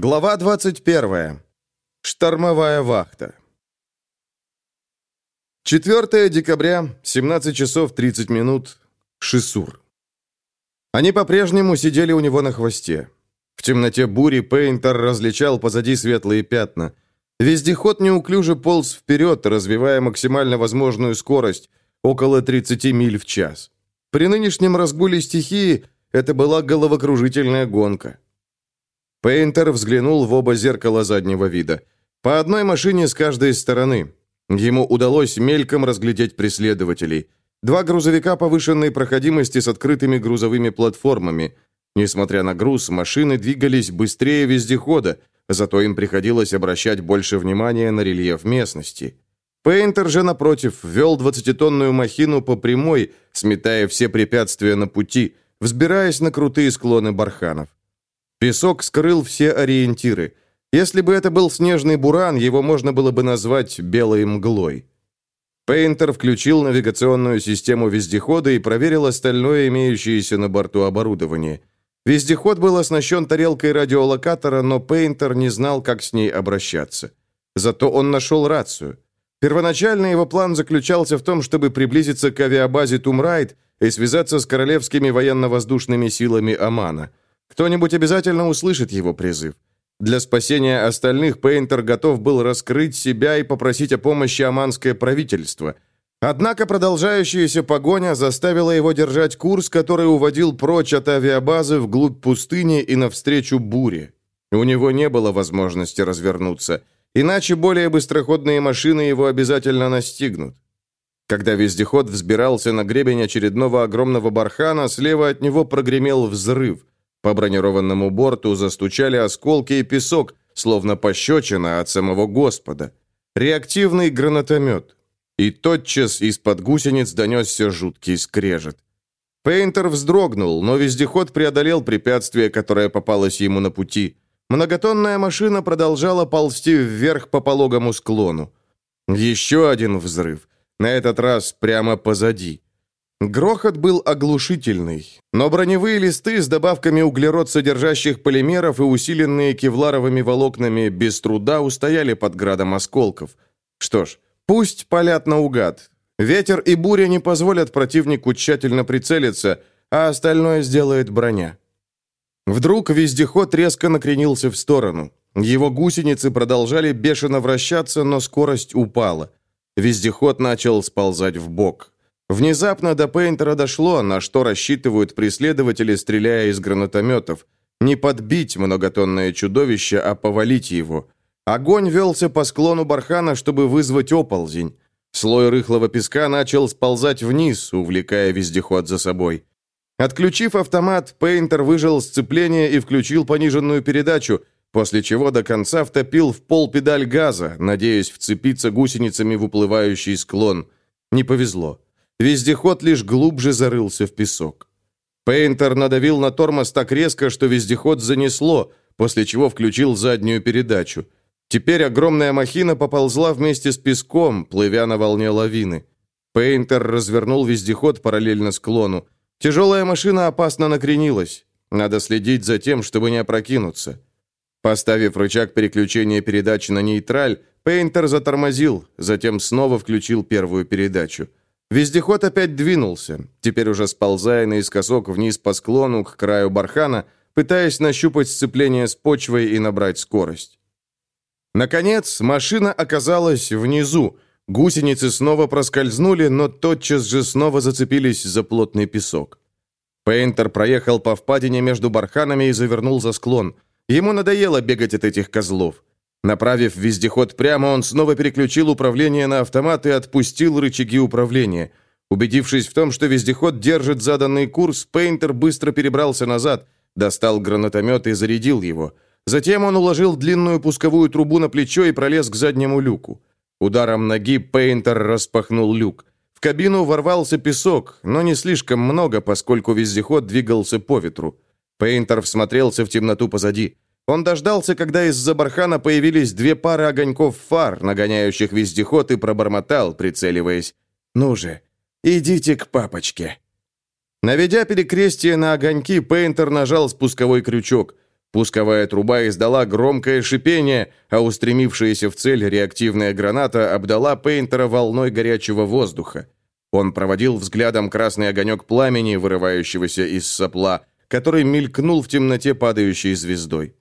Глава 21. Штормовая вахта. 4 декабря, 17 часов 30 минут. Шисур. Они по-прежнему сидели у него на хвосте. В темноте бури Пейнтер различал позади светлые пятна. Вездеход неуклюже полз вперед, развивая максимально возможную скорость, около 30 миль в час. При нынешнем разгуле стихии это была головокружительная гонка. Пейнтер взглянул в оба зеркала заднего вида. По одной машине с каждой стороны. Ему удалось мельком разглядеть преследователей. Два грузовика повышенной проходимости с открытыми грузовыми платформами. Несмотря на груз, машины двигались быстрее вездехода, зато им приходилось обращать больше внимания на рельеф местности. Пейнтер же, напротив, вел 20-тонную махину по прямой, сметая все препятствия на пути, взбираясь на крутые склоны барханов. Песок скрыл все ориентиры. Если бы это был снежный буран, его можно было бы назвать белой мглой. Пейнтер включил навигационную систему вездехода и проверил остальное имеющееся на борту оборудование. Вездеход был оснащен тарелкой радиолокатора, но Пейнтер не знал, как с ней обращаться. Зато он нашел рацию. Первоначально его план заключался в том, чтобы приблизиться к авиабазе Тумрайт и связаться с королевскими военно-воздушными силами Омана – кто-нибудь обязательно услышит его призыв. Для спасения остальных Пейнтер готов был раскрыть себя и попросить о помощи оманское правительство. Однако продолжающаяся погоня заставила его держать курс, который уводил прочь от авиабазы вглубь пустыни и навстречу буре. У него не было возможности развернуться, иначе более быстроходные машины его обязательно настигнут. Когда вездеход взбирался на гребень очередного огромного бархана, слева от него прогремел взрыв. По бронированному борту застучали осколки и песок, словно пощечина от самого Господа. Реактивный гранатомет. И тотчас из-под гусениц донесся жуткий скрежет. Пейнтер вздрогнул, но вездеход преодолел препятствие, которое попалось ему на пути. Многотонная машина продолжала ползти вверх по пологому склону. Еще один взрыв. На этот раз прямо позади. Грохот был оглушительный, но броневые листы с добавками углерод содержащих полимеров и усиленные кевларовыми волокнами без труда устояли под градом осколков. Что ж, пусть палят наугад. Ветер и буря не позволят противнику тщательно прицелиться, а остальное сделает броня. Вдруг вездеход резко накренился в сторону. Его гусеницы продолжали бешено вращаться, но скорость упала. Вездеход начал сползать в бок. Внезапно до Пейнтера дошло, на что рассчитывают преследователи, стреляя из гранатометов. Не подбить многотонное чудовище, а повалить его. Огонь велся по склону бархана, чтобы вызвать оползень. Слой рыхлого песка начал сползать вниз, увлекая вездеход за собой. Отключив автомат, Пейнтер выжал сцепление и включил пониженную передачу, после чего до конца втопил в пол педаль газа, надеясь вцепиться гусеницами в уплывающий склон. Не повезло. Вездеход лишь глубже зарылся в песок. Пейнтер надавил на тормоз так резко, что вездеход занесло, после чего включил заднюю передачу. Теперь огромная махина поползла вместе с песком, плывя на волне лавины. Пейнтер развернул вездеход параллельно склону. Тяжелая машина опасно накренилась. Надо следить за тем, чтобы не опрокинуться. Поставив рычаг переключения передач на нейтраль, Пейнтер затормозил, затем снова включил первую передачу. Вездеход опять двинулся, теперь уже сползая наискосок вниз по склону к краю бархана, пытаясь нащупать сцепление с почвой и набрать скорость. Наконец, машина оказалась внизу. Гусеницы снова проскользнули, но тотчас же снова зацепились за плотный песок. Пейнтер проехал по впадине между барханами и завернул за склон. Ему надоело бегать от этих козлов. Направив вездеход прямо, он снова переключил управление на автомат и отпустил рычаги управления. Убедившись в том, что вездеход держит заданный курс, Пейнтер быстро перебрался назад, достал гранатомет и зарядил его. Затем он уложил длинную пусковую трубу на плечо и пролез к заднему люку. Ударом ноги Пейнтер распахнул люк. В кабину ворвался песок, но не слишком много, поскольку вездеход двигался по ветру. Пейнтер всмотрелся в темноту позади. Он дождался, когда из-за бархана появились две пары огоньков фар, нагоняющих вездеход, и пробормотал, прицеливаясь. «Ну же, идите к папочке». Наведя перекрестие на огоньки, Пейнтер нажал спусковой крючок. Пусковая труба издала громкое шипение, а устремившаяся в цель реактивная граната обдала Пейнтера волной горячего воздуха. Он проводил взглядом красный огонек пламени, вырывающегося из сопла, который мелькнул в темноте падающей звездой.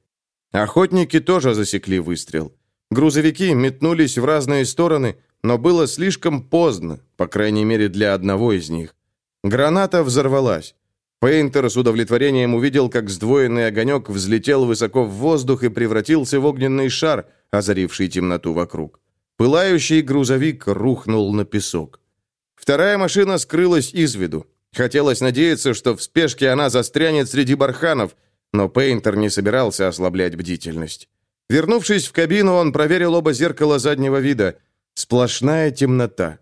Охотники тоже засекли выстрел. Грузовики метнулись в разные стороны, но было слишком поздно, по крайней мере для одного из них. Граната взорвалась. Пейнтер с удовлетворением увидел, как сдвоенный огонек взлетел высоко в воздух и превратился в огненный шар, озаривший темноту вокруг. Пылающий грузовик рухнул на песок. Вторая машина скрылась из виду. Хотелось надеяться, что в спешке она застрянет среди барханов, но Пейнтер не собирался ослаблять бдительность. Вернувшись в кабину, он проверил оба зеркала заднего вида. Сплошная темнота.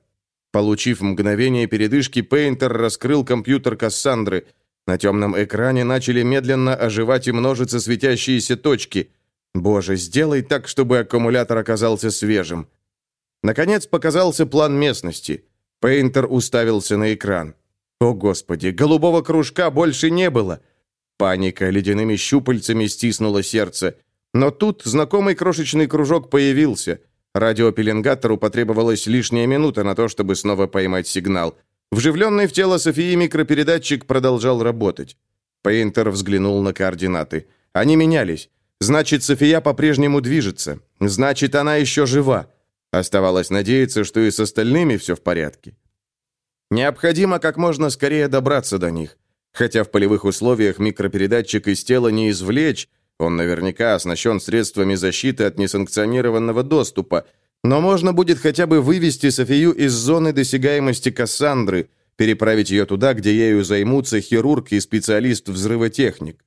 Получив мгновение передышки, Пейнтер раскрыл компьютер Кассандры. На темном экране начали медленно оживать и множиться светящиеся точки. Боже, сделай так, чтобы аккумулятор оказался свежим. Наконец показался план местности. Пейнтер уставился на экран. О, Господи, голубого кружка больше не было. Паника ледяными щупальцами стиснула сердце. Но тут знакомый крошечный кружок появился. Радиопеленгатору потребовалась лишняя минута на то, чтобы снова поймать сигнал. Вживленный в тело Софии микропередатчик продолжал работать. Пейнтер взглянул на координаты. Они менялись. Значит, София по-прежнему движется. Значит, она еще жива. Оставалось надеяться, что и с остальными все в порядке. Необходимо как можно скорее добраться до них. Хотя в полевых условиях микропередатчик из тела не извлечь, он наверняка оснащен средствами защиты от несанкционированного доступа, но можно будет хотя бы вывести Софию из зоны досягаемости Кассандры, переправить ее туда, где ею займутся хирург и специалист-взрывотехник.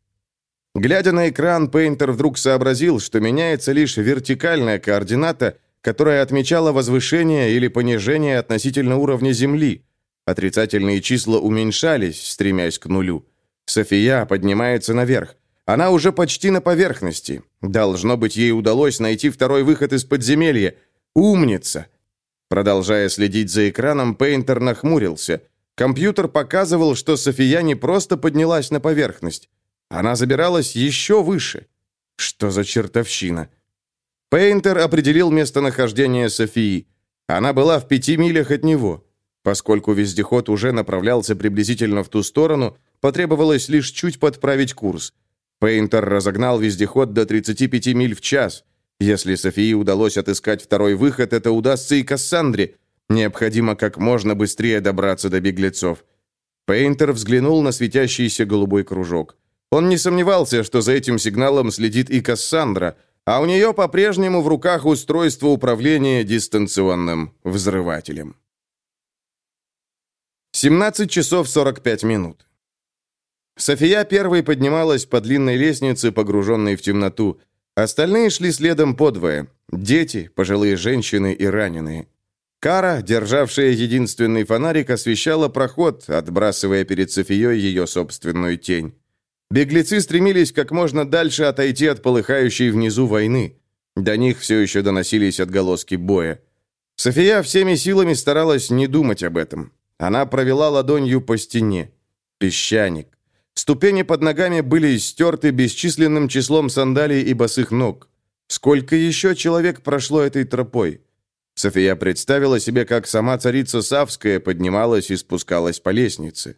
Глядя на экран, Пейнтер вдруг сообразил, что меняется лишь вертикальная координата, которая отмечала возвышение или понижение относительно уровня Земли. Отрицательные числа уменьшались, стремясь к нулю. София поднимается наверх. Она уже почти на поверхности. Должно быть, ей удалось найти второй выход из подземелья. Умница! Продолжая следить за экраном, Пейнтер нахмурился. Компьютер показывал, что София не просто поднялась на поверхность. Она забиралась еще выше. Что за чертовщина? Пейнтер определил местонахождение Софии. Она была в пяти милях от него. Поскольку вездеход уже направлялся приблизительно в ту сторону, потребовалось лишь чуть подправить курс – Пейнтер разогнал вездеход до 35 миль в час. Если Софии удалось отыскать второй выход, это удастся и Кассандре. Необходимо как можно быстрее добраться до беглецов. Пейнтер взглянул на светящийся голубой кружок. Он не сомневался, что за этим сигналом следит и Кассандра, а у нее по-прежнему в руках устройство управления дистанционным взрывателем. 17 часов 45 минут. София первой поднималась по длинной лестнице, погруженной в темноту. Остальные шли следом подвое. Дети, пожилые женщины и раненые. Кара, державшая единственный фонарик, освещала проход, отбрасывая перед Софией ее собственную тень. Беглецы стремились как можно дальше отойти от полыхающей внизу войны. До них все еще доносились отголоски боя. София всеми силами старалась не думать об этом. Она провела ладонью по стене. Песчаник. Ступени под ногами были стерты бесчисленным числом сандалий и босых ног. Сколько еще человек прошло этой тропой? София представила себе, как сама царица Савская поднималась и спускалась по лестнице.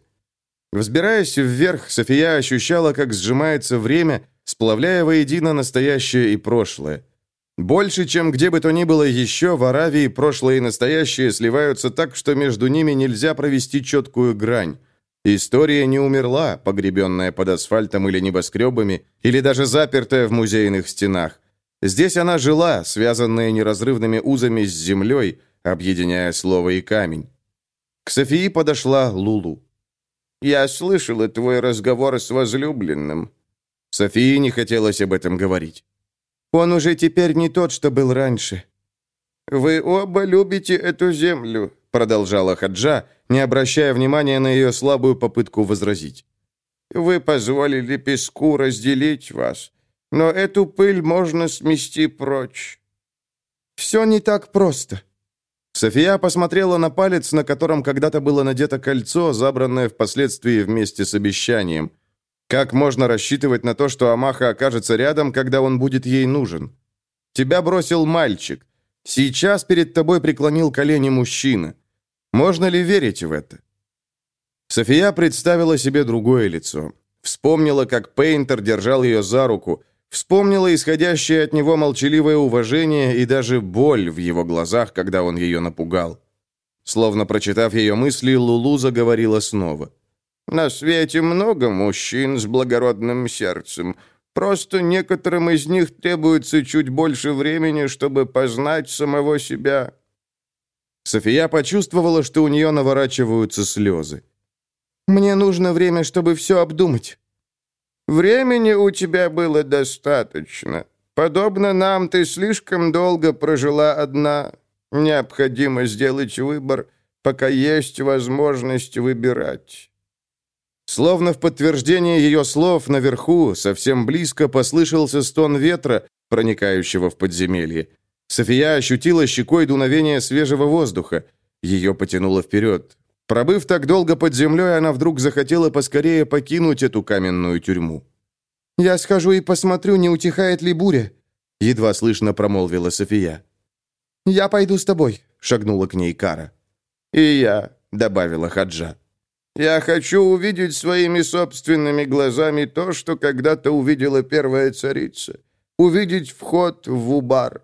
Взбираясь вверх, София ощущала, как сжимается время, сплавляя воедино настоящее и прошлое. Больше, чем где бы то ни было еще, в Аравии прошлое и настоящее сливаются так, что между ними нельзя провести четкую грань. История не умерла, погребенная под асфальтом или небоскребами, или даже запертая в музейных стенах. Здесь она жила, связанная неразрывными узами с землей, объединяя слово и камень. К Софии подошла Лулу. «Я слышала твой разговор с возлюбленным». Софии не хотелось об этом говорить. «Он уже теперь не тот, что был раньше». «Вы оба любите эту землю», — продолжала Хаджа, не обращая внимания на ее слабую попытку возразить. «Вы позволили песку разделить вас, но эту пыль можно смести прочь». «Все не так просто». София посмотрела на палец, на котором когда-то было надето кольцо, забранное впоследствии вместе с обещанием. Как можно рассчитывать на то, что Амаха окажется рядом, когда он будет ей нужен? Тебя бросил мальчик. Сейчас перед тобой преклонил колени мужчина. Можно ли верить в это? София представила себе другое лицо. Вспомнила, как Пейнтер держал ее за руку. Вспомнила исходящее от него молчаливое уважение и даже боль в его глазах, когда он ее напугал. Словно прочитав ее мысли, Лулу заговорила снова. На свете много мужчин с благородным сердцем. Просто некоторым из них требуется чуть больше времени, чтобы познать самого себя». София почувствовала, что у нее наворачиваются слезы. «Мне нужно время, чтобы все обдумать». «Времени у тебя было достаточно. Подобно нам, ты слишком долго прожила одна. Необходимо сделать выбор, пока есть возможность выбирать». Словно в подтверждение ее слов наверху, совсем близко, послышался стон ветра, проникающего в подземелье. София ощутила щекой дуновение свежего воздуха. Ее потянуло вперед. Пробыв так долго под землей, она вдруг захотела поскорее покинуть эту каменную тюрьму. «Я схожу и посмотрю, не утихает ли буря», — едва слышно промолвила София. «Я пойду с тобой», — шагнула к ней Кара. «И я», — добавила Хаджа. Я хочу увидеть своими собственными глазами то, что когда-то увидела первая царица. Увидеть вход в Убар.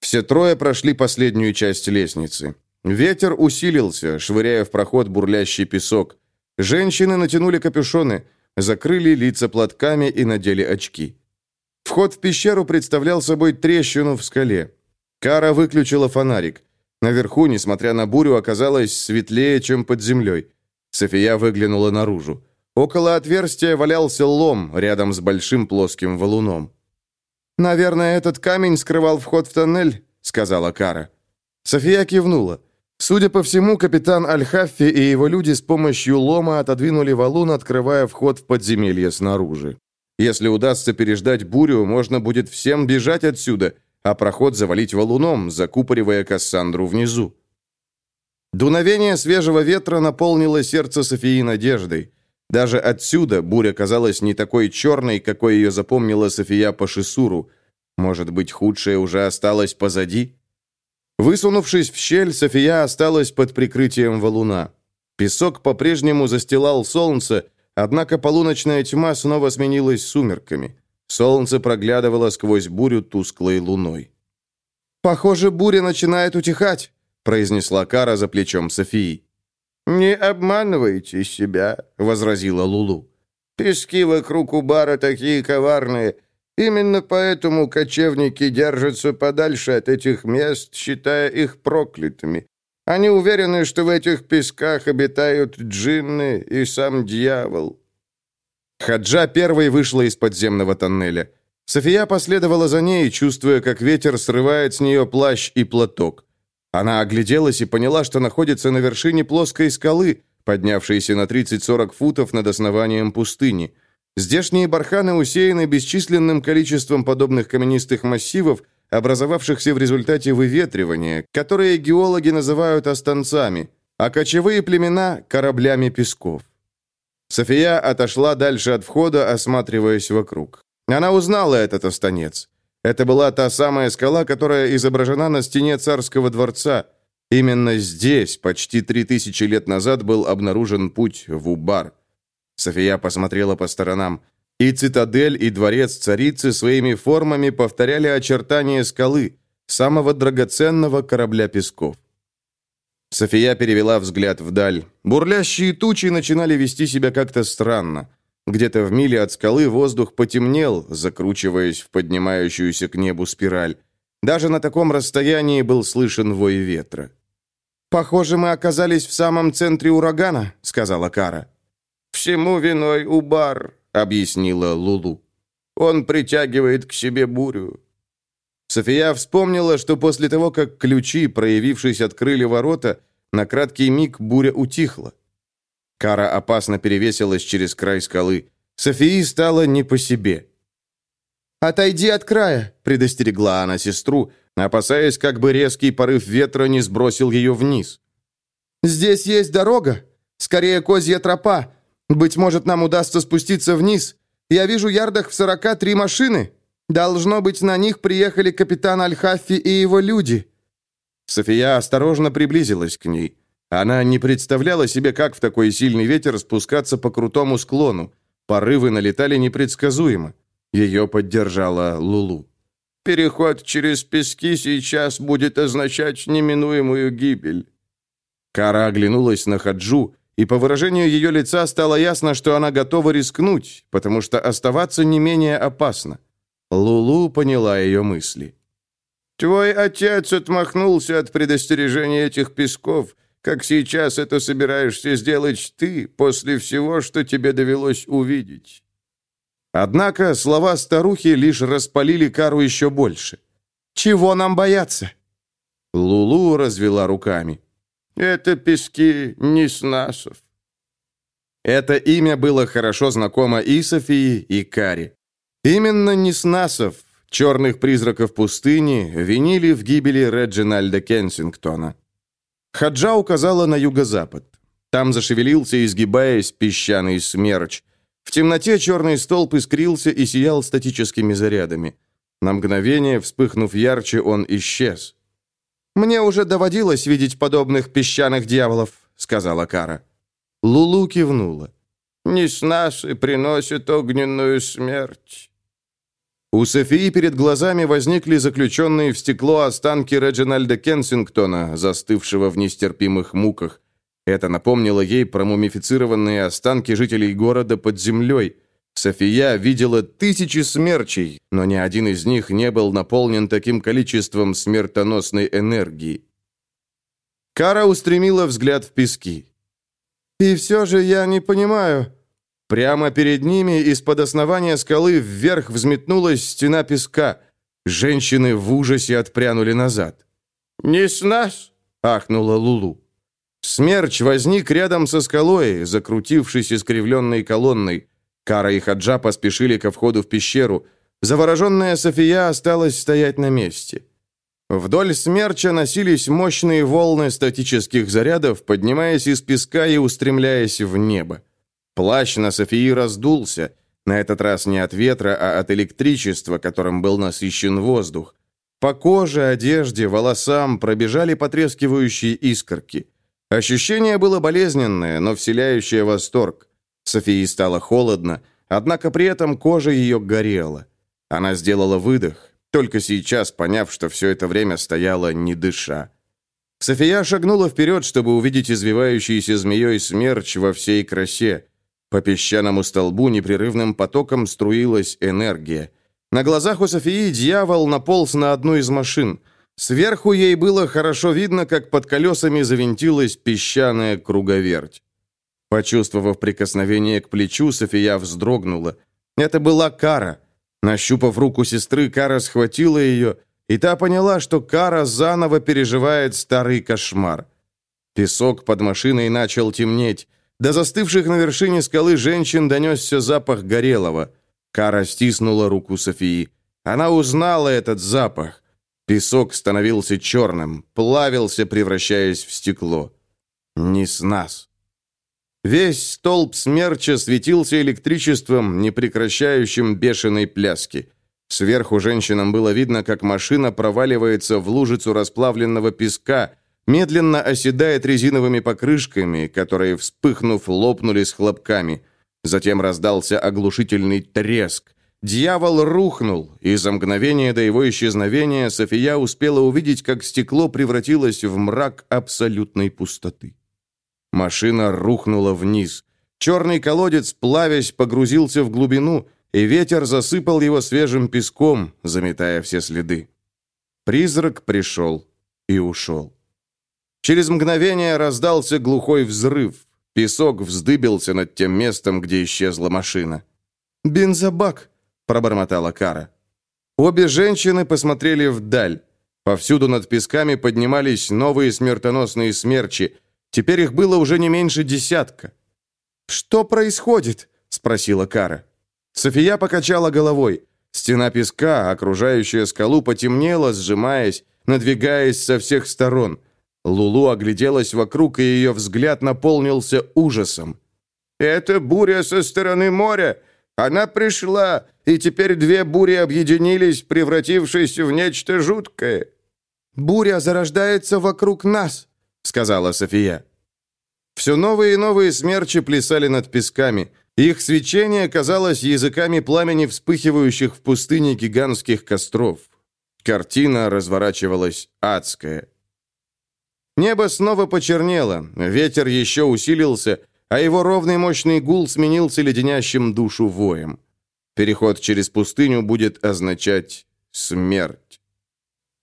Все трое прошли последнюю часть лестницы. Ветер усилился, швыряя в проход бурлящий песок. Женщины натянули капюшоны, закрыли лица платками и надели очки. Вход в пещеру представлял собой трещину в скале. Кара выключила фонарик. Наверху, несмотря на бурю, оказалось светлее, чем под землей. София выглянула наружу. Около отверстия валялся лом рядом с большим плоским валуном. «Наверное, этот камень скрывал вход в тоннель», — сказала Кара. София кивнула. Судя по всему, капитан Аль-Хаффи и его люди с помощью лома отодвинули валун, открывая вход в подземелье снаружи. Если удастся переждать бурю, можно будет всем бежать отсюда, а проход завалить валуном, закупоривая Кассандру внизу. Дуновение свежего ветра наполнило сердце Софии надеждой. Даже отсюда буря казалась не такой черной, какой ее запомнила София по Шисуру. Может быть, худшее уже осталось позади? Высунувшись в щель, София осталась под прикрытием валуна. Песок по-прежнему застилал солнце, однако полуночная тьма снова сменилась сумерками. Солнце проглядывало сквозь бурю тусклой луной. «Похоже, буря начинает утихать», произнесла Кара за плечом Софии. «Не обманывайте себя», — возразила Лулу. «Пески вокруг Убара такие коварные. Именно поэтому кочевники держатся подальше от этих мест, считая их проклятыми. Они уверены, что в этих песках обитают джинны и сам дьявол». Хаджа первой вышла из подземного тоннеля. София последовала за ней, чувствуя, как ветер срывает с нее плащ и платок. Она огляделась и поняла, что находится на вершине плоской скалы, поднявшейся на 30-40 футов над основанием пустыни. Здешние барханы усеяны бесчисленным количеством подобных каменистых массивов, образовавшихся в результате выветривания, которые геологи называют останцами, а кочевые племена – кораблями песков. София отошла дальше от входа, осматриваясь вокруг. Она узнала этот останец. Это была та самая скала, которая изображена на стене царского дворца. Именно здесь, почти три тысячи лет назад, был обнаружен путь в Убар. София посмотрела по сторонам. И цитадель, и дворец царицы своими формами повторяли очертания скалы, самого драгоценного корабля песков. София перевела взгляд вдаль. Бурлящие тучи начинали вести себя как-то странно. Где-то в миле от скалы воздух потемнел, закручиваясь в поднимающуюся к небу спираль. Даже на таком расстоянии был слышен вой ветра. «Похоже, мы оказались в самом центре урагана», — сказала Кара. «Всему виной Убар», — объяснила Лулу. «Он притягивает к себе бурю». София вспомнила, что после того, как ключи, проявившись, открыли ворота, на краткий миг буря утихла. Кара опасно перевесилась через край скалы. Софии стало не по себе. «Отойди от края», — предостерегла она сестру, опасаясь, как бы резкий порыв ветра не сбросил ее вниз. «Здесь есть дорога, скорее козья тропа. Быть может, нам удастся спуститься вниз. Я вижу ярдах в сорока три машины. Должно быть, на них приехали капитан Аль-Хаффи и его люди». София осторожно приблизилась к ней. Она не представляла себе, как в такой сильный ветер спускаться по крутому склону. Порывы налетали непредсказуемо. Ее поддержала Лулу. «Переход через пески сейчас будет означать неминуемую гибель». Кара оглянулась на Хаджу, и по выражению ее лица стало ясно, что она готова рискнуть, потому что оставаться не менее опасно. Лулу поняла ее мысли. «Твой отец отмахнулся от предостережения этих песков, как сейчас это собираешься сделать ты после всего, что тебе довелось увидеть». Однако слова старухи лишь распалили Кару еще больше. «Чего нам бояться?» Лулу развела руками. «Это пески Неснасов». Это имя было хорошо знакомо и Софии, и Каре. Именно Неснасов, черных призраков пустыни, винили в гибели Реджинальда Кенсингтона. Хаджа указала на юго-запад. Там зашевелился, изгибаясь, песчаный смерч. В темноте черный столб искрился и сиял статическими зарядами. На мгновение, вспыхнув ярче, он исчез. «Мне уже доводилось видеть подобных песчаных дьяволов», — сказала Кара. Лулу кивнула. «Неснасы приносят огненную смерть». У Софии перед глазами возникли заключенные в стекло останки Реджинальда Кенсингтона, застывшего в нестерпимых муках. Это напомнило ей про мумифицированные останки жителей города под землей. София видела тысячи смерчей, но ни один из них не был наполнен таким количеством смертоносной энергии. Кара устремила взгляд в пески. «И все же я не понимаю», Прямо перед ними из-под основания скалы вверх взметнулась стена песка. Женщины в ужасе отпрянули назад. «Не с нас!» — ахнула Лулу. Смерч возник рядом со скалой, закрутившись искривленной колонной. Кара и Хаджа поспешили ко входу в пещеру. Завороженная София осталась стоять на месте. Вдоль смерча носились мощные волны статических зарядов, поднимаясь из песка и устремляясь в небо. Плащ на Софии раздулся, на этот раз не от ветра, а от электричества, которым был насыщен воздух. По коже, одежде, волосам пробежали потрескивающие искорки. Ощущение было болезненное, но вселяющее восторг. Софии стало холодно, однако при этом кожа ее горела. Она сделала выдох, только сейчас поняв, что все это время стояла не дыша. София шагнула вперед, чтобы увидеть извивающийся змеей смерч во всей красе. По песчаному столбу непрерывным потоком струилась энергия. На глазах у Софии дьявол наполз на одну из машин. Сверху ей было хорошо видно, как под колесами завинтилась песчаная круговерть. Почувствовав прикосновение к плечу, София вздрогнула. Это была Кара. Нащупав руку сестры, Кара схватила ее, и та поняла, что Кара заново переживает старый кошмар. Песок под машиной начал темнеть. До застывших на вершине скалы женщин донесся запах горелого. Кара стиснула руку Софии. Она узнала этот запах. Песок становился черным, плавился, превращаясь в стекло. Не с нас. Весь столб смерча светился электричеством, непрекращающим бешеной пляски. Сверху женщинам было видно, как машина проваливается в лужицу расплавленного песка, медленно оседает резиновыми покрышками, которые, вспыхнув, лопнули с хлопками. Затем раздался оглушительный треск. Дьявол рухнул, и за мгновение до его исчезновения София успела увидеть, как стекло превратилось в мрак абсолютной пустоты. Машина рухнула вниз. Черный колодец, плавясь, погрузился в глубину, и ветер засыпал его свежим песком, заметая все следы. Призрак пришел и ушел. Через мгновение раздался глухой взрыв. Песок вздыбился над тем местом, где исчезла машина. «Бензобак!» — пробормотала Кара. Обе женщины посмотрели вдаль. Повсюду над песками поднимались новые смертоносные смерчи. Теперь их было уже не меньше десятка. «Что происходит?» — спросила Кара. София покачала головой. Стена песка, окружающая скалу, потемнела, сжимаясь, надвигаясь со всех сторон — Лулу огляделась вокруг, и ее взгляд наполнился ужасом. Это буря со стороны моря. Она пришла, и теперь две бури объединились, превратившись в нечто жуткое». «Буря зарождается вокруг нас», — сказала София. Все новые и новые смерчи плясали над песками. Их свечение казалось языками пламени вспыхивающих в пустыне гигантских костров. Картина разворачивалась адская. Небо снова почернело, ветер еще усилился, а его ровный мощный гул сменился леденящим душу воем. Переход через пустыню будет означать смерть.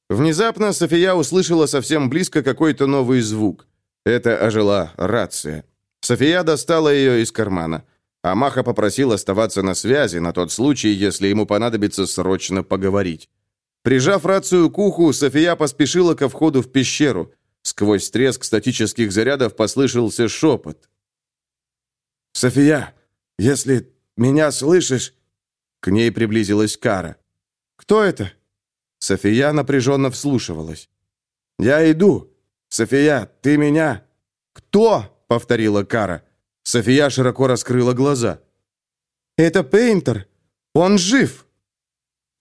Внезапно София услышала совсем близко какой-то новый звук. Это ожила рация. София достала ее из кармана. Амаха попросил оставаться на связи на тот случай, если ему понадобится срочно поговорить. Прижав рацию к уху, София поспешила ко входу в пещеру. Сквозь треск статических зарядов послышался шепот. «София, если меня слышишь...» К ней приблизилась Кара. «Кто это?» София напряженно вслушивалась. «Я иду. София, ты меня...» «Кто?» — повторила Кара. София широко раскрыла глаза. «Это Пейнтер. Он жив!»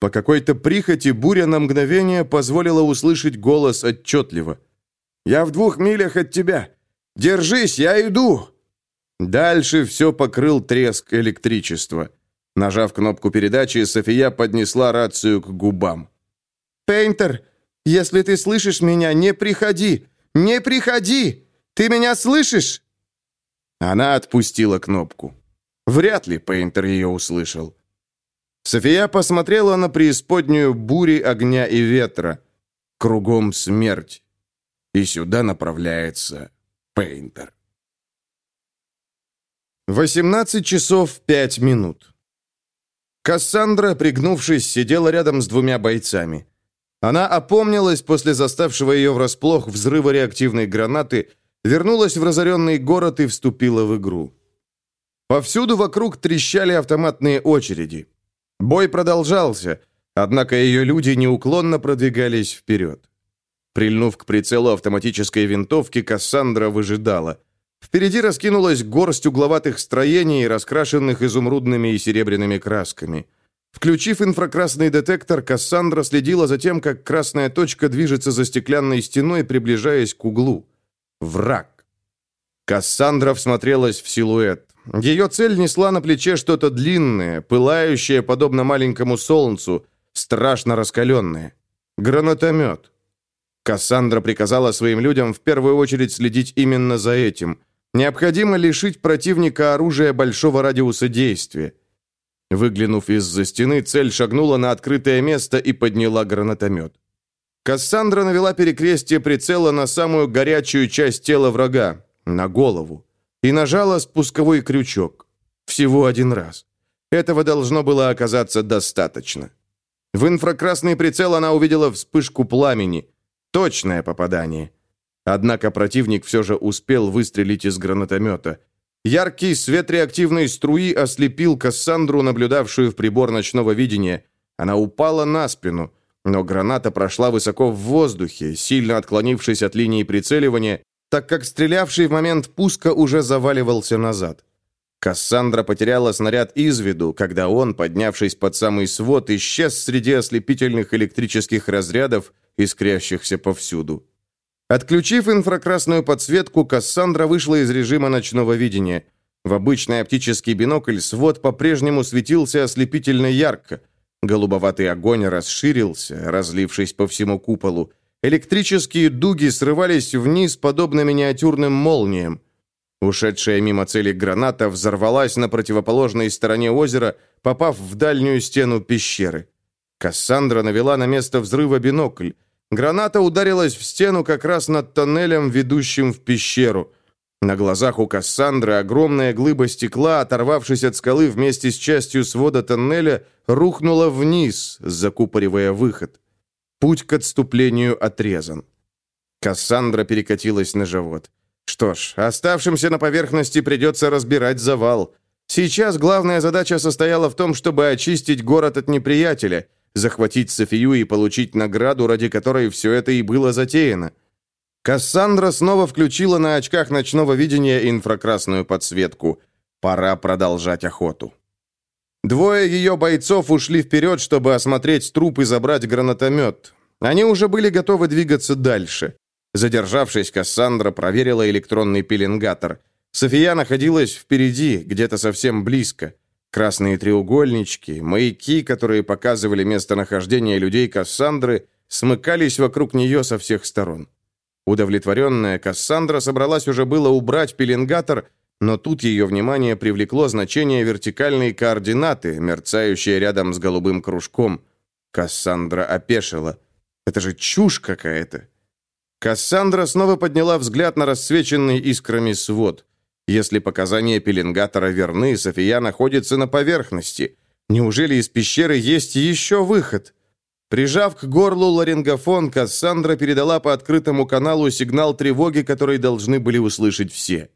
По какой-то прихоти буря на мгновение позволила услышать голос отчетливо. «Я в двух милях от тебя. Держись, я иду!» Дальше все покрыл треск электричества. Нажав кнопку передачи, София поднесла рацию к губам. «Пейнтер, если ты слышишь меня, не приходи! Не приходи! Ты меня слышишь?» Она отпустила кнопку. Вряд ли Пейнтер ее услышал. София посмотрела на преисподнюю бури огня и ветра. Кругом смерть. И сюда направляется Пейнтер. 18 часов 5 минут. Кассандра, пригнувшись, сидела рядом с двумя бойцами. Она опомнилась после заставшего ее врасплох взрыва реактивной гранаты, вернулась в разоренный город и вступила в игру. Повсюду вокруг трещали автоматные очереди. Бой продолжался, однако ее люди неуклонно продвигались вперед. Прильнув к прицелу автоматической винтовки, Кассандра выжидала. Впереди раскинулась горсть угловатых строений, раскрашенных изумрудными и серебряными красками. Включив инфракрасный детектор, Кассандра следила за тем, как красная точка движется за стеклянной стеной, приближаясь к углу. Враг. Кассандра всмотрелась в силуэт. Ее цель несла на плече что-то длинное, пылающее, подобно маленькому солнцу, страшно раскаленное. Гранатомет. Кассандра приказала своим людям в первую очередь следить именно за этим. Необходимо лишить противника оружия большого радиуса действия. Выглянув из-за стены, цель шагнула на открытое место и подняла гранатомет. Кассандра навела перекрестие прицела на самую горячую часть тела врага, на голову и нажала спусковой крючок. Всего один раз. Этого должно было оказаться достаточно. В инфракрасный прицел она увидела вспышку пламени. Точное попадание. Однако противник все же успел выстрелить из гранатомета. Яркий свет реактивной струи ослепил Кассандру, наблюдавшую в прибор ночного видения. Она упала на спину, но граната прошла высоко в воздухе, сильно отклонившись от линии прицеливания, так как стрелявший в момент пуска уже заваливался назад. Кассандра потеряла снаряд из виду, когда он, поднявшись под самый свод, исчез среди ослепительных электрических разрядов, искрящихся повсюду. Отключив инфракрасную подсветку, Кассандра вышла из режима ночного видения. В обычный оптический бинокль свод по-прежнему светился ослепительно ярко. Голубоватый огонь расширился, разлившись по всему куполу. Электрические дуги срывались вниз, подобно миниатюрным молниям. Ушедшая мимо цели граната взорвалась на противоположной стороне озера, попав в дальнюю стену пещеры. Кассандра навела на место взрыва бинокль. Граната ударилась в стену как раз над тоннелем, ведущим в пещеру. На глазах у Кассандры огромная глыба стекла, оторвавшись от скалы вместе с частью свода тоннеля, рухнула вниз, закупоривая выход. Путь к отступлению отрезан. Кассандра перекатилась на живот. Что ж, оставшимся на поверхности придется разбирать завал. Сейчас главная задача состояла в том, чтобы очистить город от неприятеля, захватить Софию и получить награду, ради которой все это и было затеяно. Кассандра снова включила на очках ночного видения инфракрасную подсветку. Пора продолжать охоту. Двое ее бойцов ушли вперед, чтобы осмотреть труп и забрать гранатомет. Они уже были готовы двигаться дальше. Задержавшись, Кассандра проверила электронный пеленгатор. София находилась впереди, где-то совсем близко. Красные треугольнички, маяки, которые показывали местонахождение людей Кассандры, смыкались вокруг нее со всех сторон. Удовлетворенная Кассандра собралась уже было убрать пеленгатор, но тут ее внимание привлекло значение вертикальной координаты, мерцающее рядом с голубым кружком. Кассандра опешила. «Это же чушь какая-то!» Кассандра снова подняла взгляд на рассвеченный искрами свод. Если показания пеленгатора верны, София находится на поверхности. Неужели из пещеры есть еще выход? Прижав к горлу ларингофон, Кассандра передала по открытому каналу сигнал тревоги, который должны были услышать все.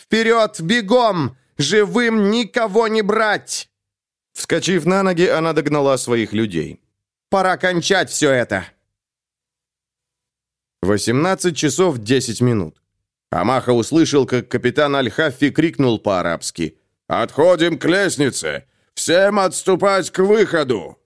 «Вперед, бегом! Живым никого не брать!» Вскочив на ноги, она догнала своих людей. «Пора кончать все это!» 18 часов 10 минут. Амаха услышал, как капитан Аль-Хаффи крикнул по-арабски. «Отходим к лестнице! Всем отступать к выходу!»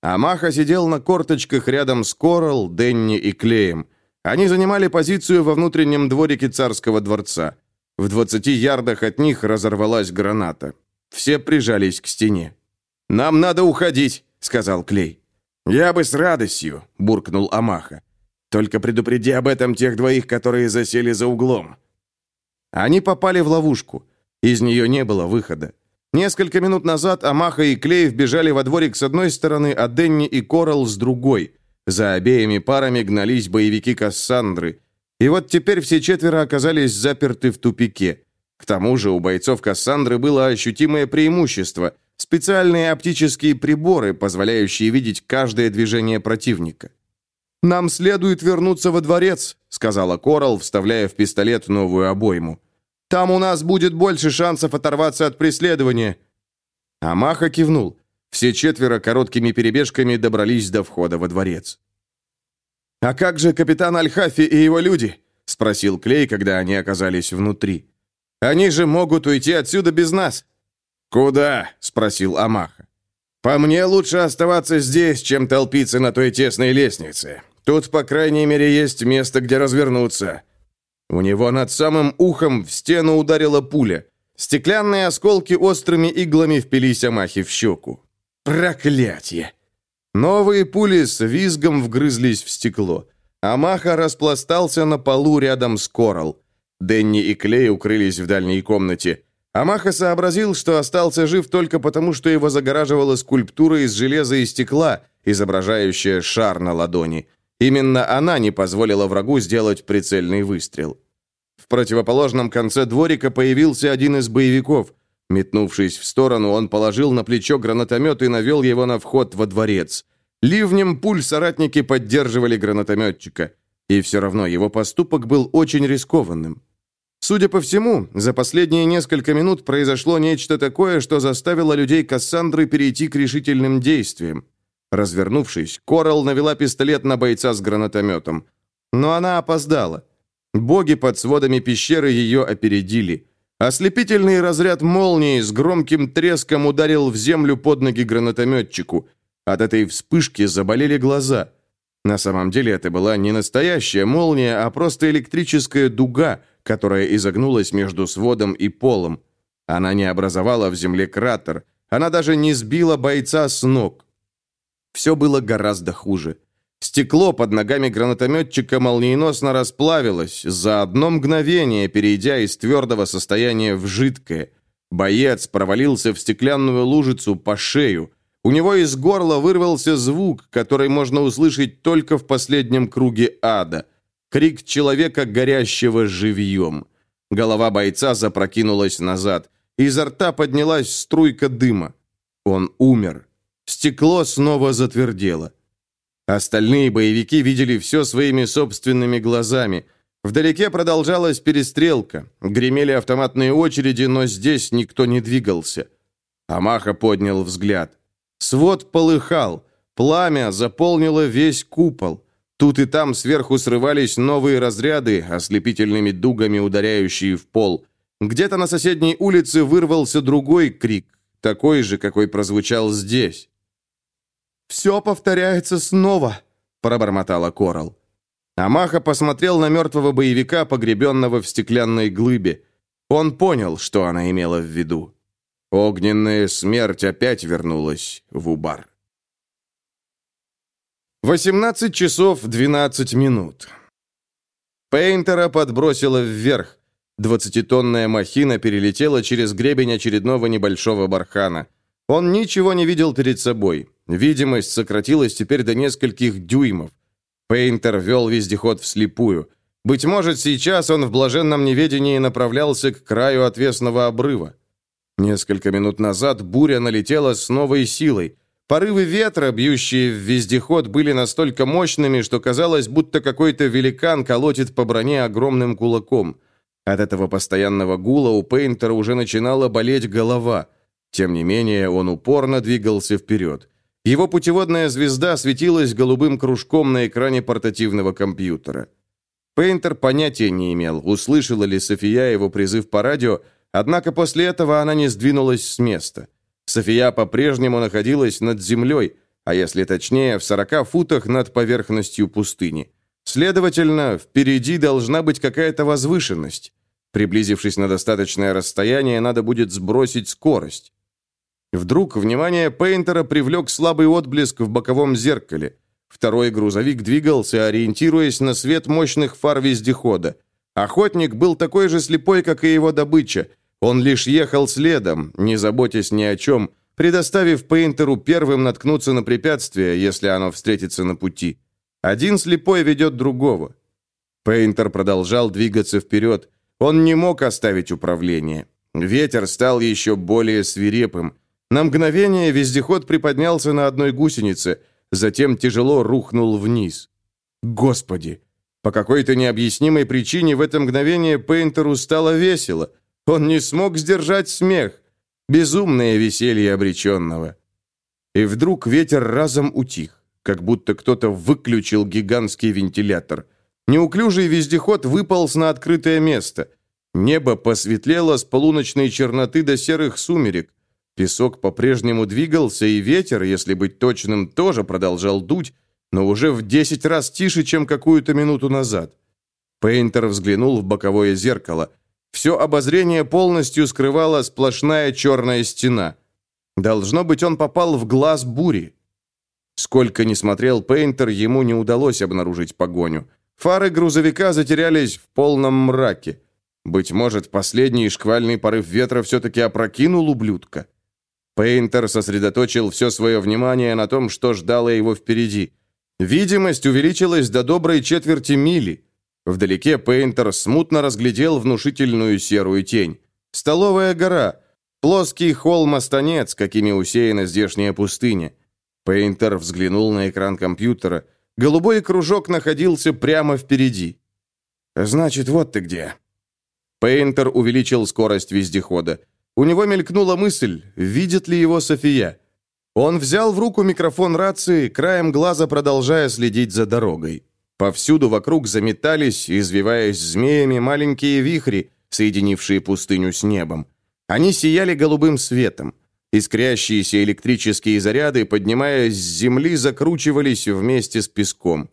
Амаха сидел на корточках рядом с Корал, Денни и Клеем. Они занимали позицию во внутреннем дворике царского дворца. В 20 ярдах от них разорвалась граната. Все прижались к стене. «Нам надо уходить», — сказал Клей. «Я бы с радостью», — буркнул Амаха. «Только предупреди об этом тех двоих, которые засели за углом». Они попали в ловушку. Из нее не было выхода. Несколько минут назад Амаха и Клей вбежали во дворик с одной стороны, а Денни и Корал с другой. За обеими парами гнались боевики Кассандры. И вот теперь все четверо оказались заперты в тупике. К тому же у бойцов Кассандры было ощутимое преимущество – специальные оптические приборы, позволяющие видеть каждое движение противника. «Нам следует вернуться во дворец», — сказала Корал, вставляя в пистолет новую обойму. Там у нас будет больше шансов оторваться от преследования». Амаха кивнул. Все четверо короткими перебежками добрались до входа во дворец. «А как же капитан Аль-Хафи и его люди?» — спросил Клей, когда они оказались внутри. «Они же могут уйти отсюда без нас». «Куда?» — спросил Амаха. «По мне лучше оставаться здесь, чем толпиться на той тесной лестнице. Тут, по крайней мере, есть место, где развернуться. У него над самым ухом в стену ударила пуля. Стеклянные осколки острыми иглами впились Амахи в щеку. Проклятие! Новые пули с визгом вгрызлись в стекло. Амаха распластался на полу рядом с Корал. Денни и Клей укрылись в дальней комнате. Амаха сообразил, что остался жив только потому, что его загораживала скульптура из железа и стекла, изображающая шар на ладони. Именно она не позволила врагу сделать прицельный выстрел. В противоположном конце дворика появился один из боевиков. Метнувшись в сторону, он положил на плечо гранатомет и навел его на вход во дворец. Ливнем пуль соратники поддерживали гранатометчика. И все равно его поступок был очень рискованным. Судя по всему, за последние несколько минут произошло нечто такое, что заставило людей Кассандры перейти к решительным действиям. Развернувшись, Корал навела пистолет на бойца с гранатометом. Но она опоздала. Боги под сводами пещеры ее опередили. Ослепительный разряд молнии с громким треском ударил в землю под ноги гранатометчику. От этой вспышки заболели глаза. На самом деле это была не настоящая молния, а просто электрическая дуга, которая изогнулась между сводом и полом. Она не образовала в земле кратер. Она даже не сбила бойца с ног. Все было гораздо хуже. Стекло под ногами гранатометчика молниеносно расплавилось, за одно мгновение перейдя из твердого состояния в жидкое. Боец провалился в стеклянную лужицу по шею. У него из горла вырвался звук, который можно услышать только в последнем круге ада. Крик человека, горящего живьем. Голова бойца запрокинулась назад. Изо рта поднялась струйка дыма. Он умер. Стекло снова затвердело. Остальные боевики видели все своими собственными глазами. Вдалеке продолжалась перестрелка. Гремели автоматные очереди, но здесь никто не двигался. Амаха поднял взгляд. Свод полыхал. Пламя заполнило весь купол. Тут и там сверху срывались новые разряды, ослепительными дугами ударяющие в пол. Где-то на соседней улице вырвался другой крик, такой же, какой прозвучал здесь. «Все повторяется снова», — пробормотала Корал. Амаха посмотрел на мертвого боевика, погребенного в стеклянной глыбе. Он понял, что она имела в виду. Огненная смерть опять вернулась в Убар. 18 часов 12 минут. Пейнтера подбросило вверх. Двадцатитонная махина перелетела через гребень очередного небольшого бархана. Он ничего не видел перед собой. Видимость сократилась теперь до нескольких дюймов. Пейнтер вел вездеход вслепую. Быть может, сейчас он в блаженном неведении направлялся к краю отвесного обрыва. Несколько минут назад буря налетела с новой силой. Порывы ветра, бьющие в вездеход, были настолько мощными, что казалось, будто какой-то великан колотит по броне огромным кулаком. От этого постоянного гула у Пейнтера уже начинала болеть голова. Тем не менее, он упорно двигался вперед. Его путеводная звезда светилась голубым кружком на экране портативного компьютера. Пейнтер понятия не имел, услышала ли София его призыв по радио, однако после этого она не сдвинулась с места. София по-прежнему находилась над землей, а если точнее, в 40 футах над поверхностью пустыни. Следовательно, впереди должна быть какая-то возвышенность. Приблизившись на достаточное расстояние, надо будет сбросить скорость. Вдруг внимание Пейнтера привлек слабый отблеск в боковом зеркале. Второй грузовик двигался, ориентируясь на свет мощных фар вездехода. Охотник был такой же слепой, как и его добыча. Он лишь ехал следом, не заботясь ни о чем, предоставив Пейнтеру первым наткнуться на препятствие, если оно встретится на пути. Один слепой ведет другого. Пейнтер продолжал двигаться вперед. Он не мог оставить управление. Ветер стал еще более свирепым. На мгновение вездеход приподнялся на одной гусенице, затем тяжело рухнул вниз. Господи! По какой-то необъяснимой причине в это мгновение Пейнтеру стало весело. Он не смог сдержать смех. Безумное веселье обреченного. И вдруг ветер разом утих, как будто кто-то выключил гигантский вентилятор. Неуклюжий вездеход выполз на открытое место. Небо посветлело с полуночной черноты до серых сумерек. Песок по-прежнему двигался, и ветер, если быть точным, тоже продолжал дуть, но уже в десять раз тише, чем какую-то минуту назад. Пейнтер взглянул в боковое зеркало. Все обозрение полностью скрывала сплошная черная стена. Должно быть, он попал в глаз бури. Сколько ни смотрел Пейнтер, ему не удалось обнаружить погоню. Фары грузовика затерялись в полном мраке. Быть может, последний шквальный порыв ветра все-таки опрокинул ублюдка. Пейнтер сосредоточил все свое внимание на том, что ждало его впереди. Видимость увеличилась до доброй четверти мили. Вдалеке Пейнтер смутно разглядел внушительную серую тень. Столовая гора. Плоский холм-останец, какими усеяна здешняя пустыня. Пейнтер взглянул на экран компьютера. Голубой кружок находился прямо впереди. «Значит, вот ты где». Пейнтер увеличил скорость вездехода. У него мелькнула мысль, видит ли его София. Он взял в руку микрофон рации, краем глаза продолжая следить за дорогой. Повсюду вокруг заметались, извиваясь змеями, маленькие вихри, соединившие пустыню с небом. Они сияли голубым светом. Искрящиеся электрические заряды, поднимаясь с земли, закручивались вместе с песком.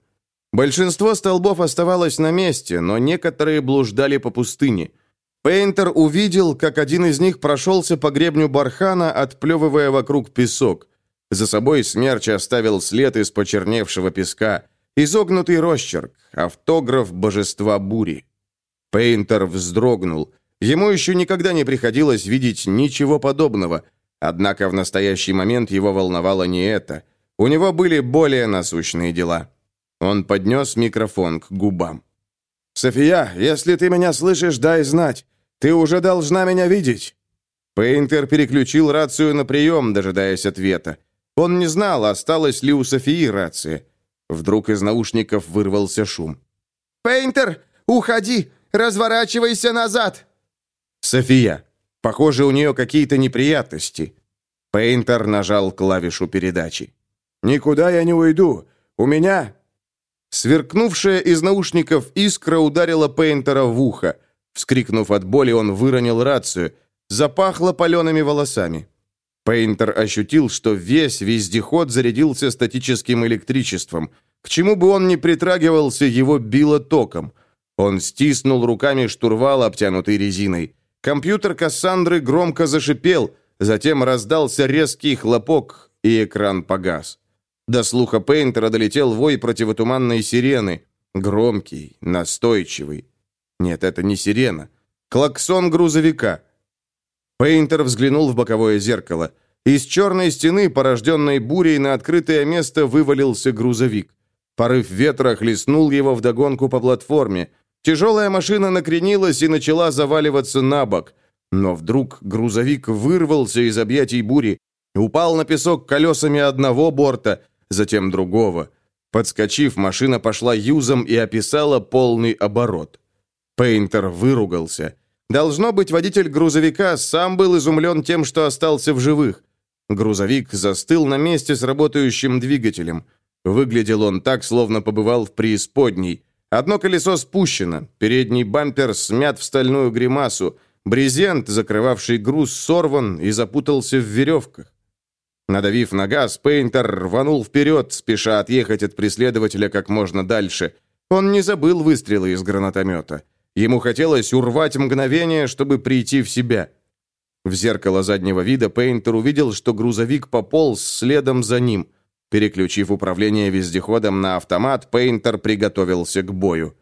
Большинство столбов оставалось на месте, но некоторые блуждали по пустыне – Пейнтер увидел, как один из них прошелся по гребню бархана, отплевывая вокруг песок. За собой смерч оставил след из почерневшего песка, изогнутый росчерк, автограф божества бури. Пейнтер вздрогнул. Ему еще никогда не приходилось видеть ничего подобного, однако в настоящий момент его волновало не это. У него были более насущные дела. Он поднес микрофон к губам. «София, если ты меня слышишь, дай знать. Ты уже должна меня видеть!» Пейнтер переключил рацию на прием, дожидаясь ответа. Он не знал, осталась ли у Софии рация. Вдруг из наушников вырвался шум. «Пейнтер, уходи! Разворачивайся назад!» «София! Похоже, у нее какие-то неприятности». Пейнтер нажал клавишу передачи. «Никуда я не уйду. У меня...» Сверкнувшая из наушников искра ударила Пейнтера в ухо. Вскрикнув от боли, он выронил рацию. Запахло палеными волосами. Пейнтер ощутил, что весь вездеход зарядился статическим электричеством. К чему бы он ни притрагивался, его било током. Он стиснул руками штурвал, обтянутый резиной. Компьютер Кассандры громко зашипел, затем раздался резкий хлопок, и экран погас. До слуха Пейнтера долетел вой противотуманной сирены. Громкий, настойчивый. Нет, это не сирена. Клаксон грузовика. Пейнтер взглянул в боковое зеркало. Из черной стены, порожденной бурей, на открытое место вывалился грузовик. Порыв ветра хлестнул его вдогонку по платформе. Тяжелая машина накренилась и начала заваливаться на бок. Но вдруг грузовик вырвался из объятий бури, упал на песок колесами одного борта, затем другого. Подскочив, машина пошла юзом и описала полный оборот. Пейнтер выругался. Должно быть, водитель грузовика сам был изумлен тем, что остался в живых. Грузовик застыл на месте с работающим двигателем. Выглядел он так, словно побывал в преисподней. Одно колесо спущено, передний бампер смят в стальную гримасу, брезент, закрывавший груз, сорван и запутался в веревках. Надавив на газ, Пейнтер рванул вперед, спеша отъехать от преследователя как можно дальше. Он не забыл выстрелы из гранатомета. Ему хотелось урвать мгновение, чтобы прийти в себя. В зеркало заднего вида Пейнтер увидел, что грузовик пополз следом за ним. Переключив управление вездеходом на автомат, Пейнтер приготовился к бою.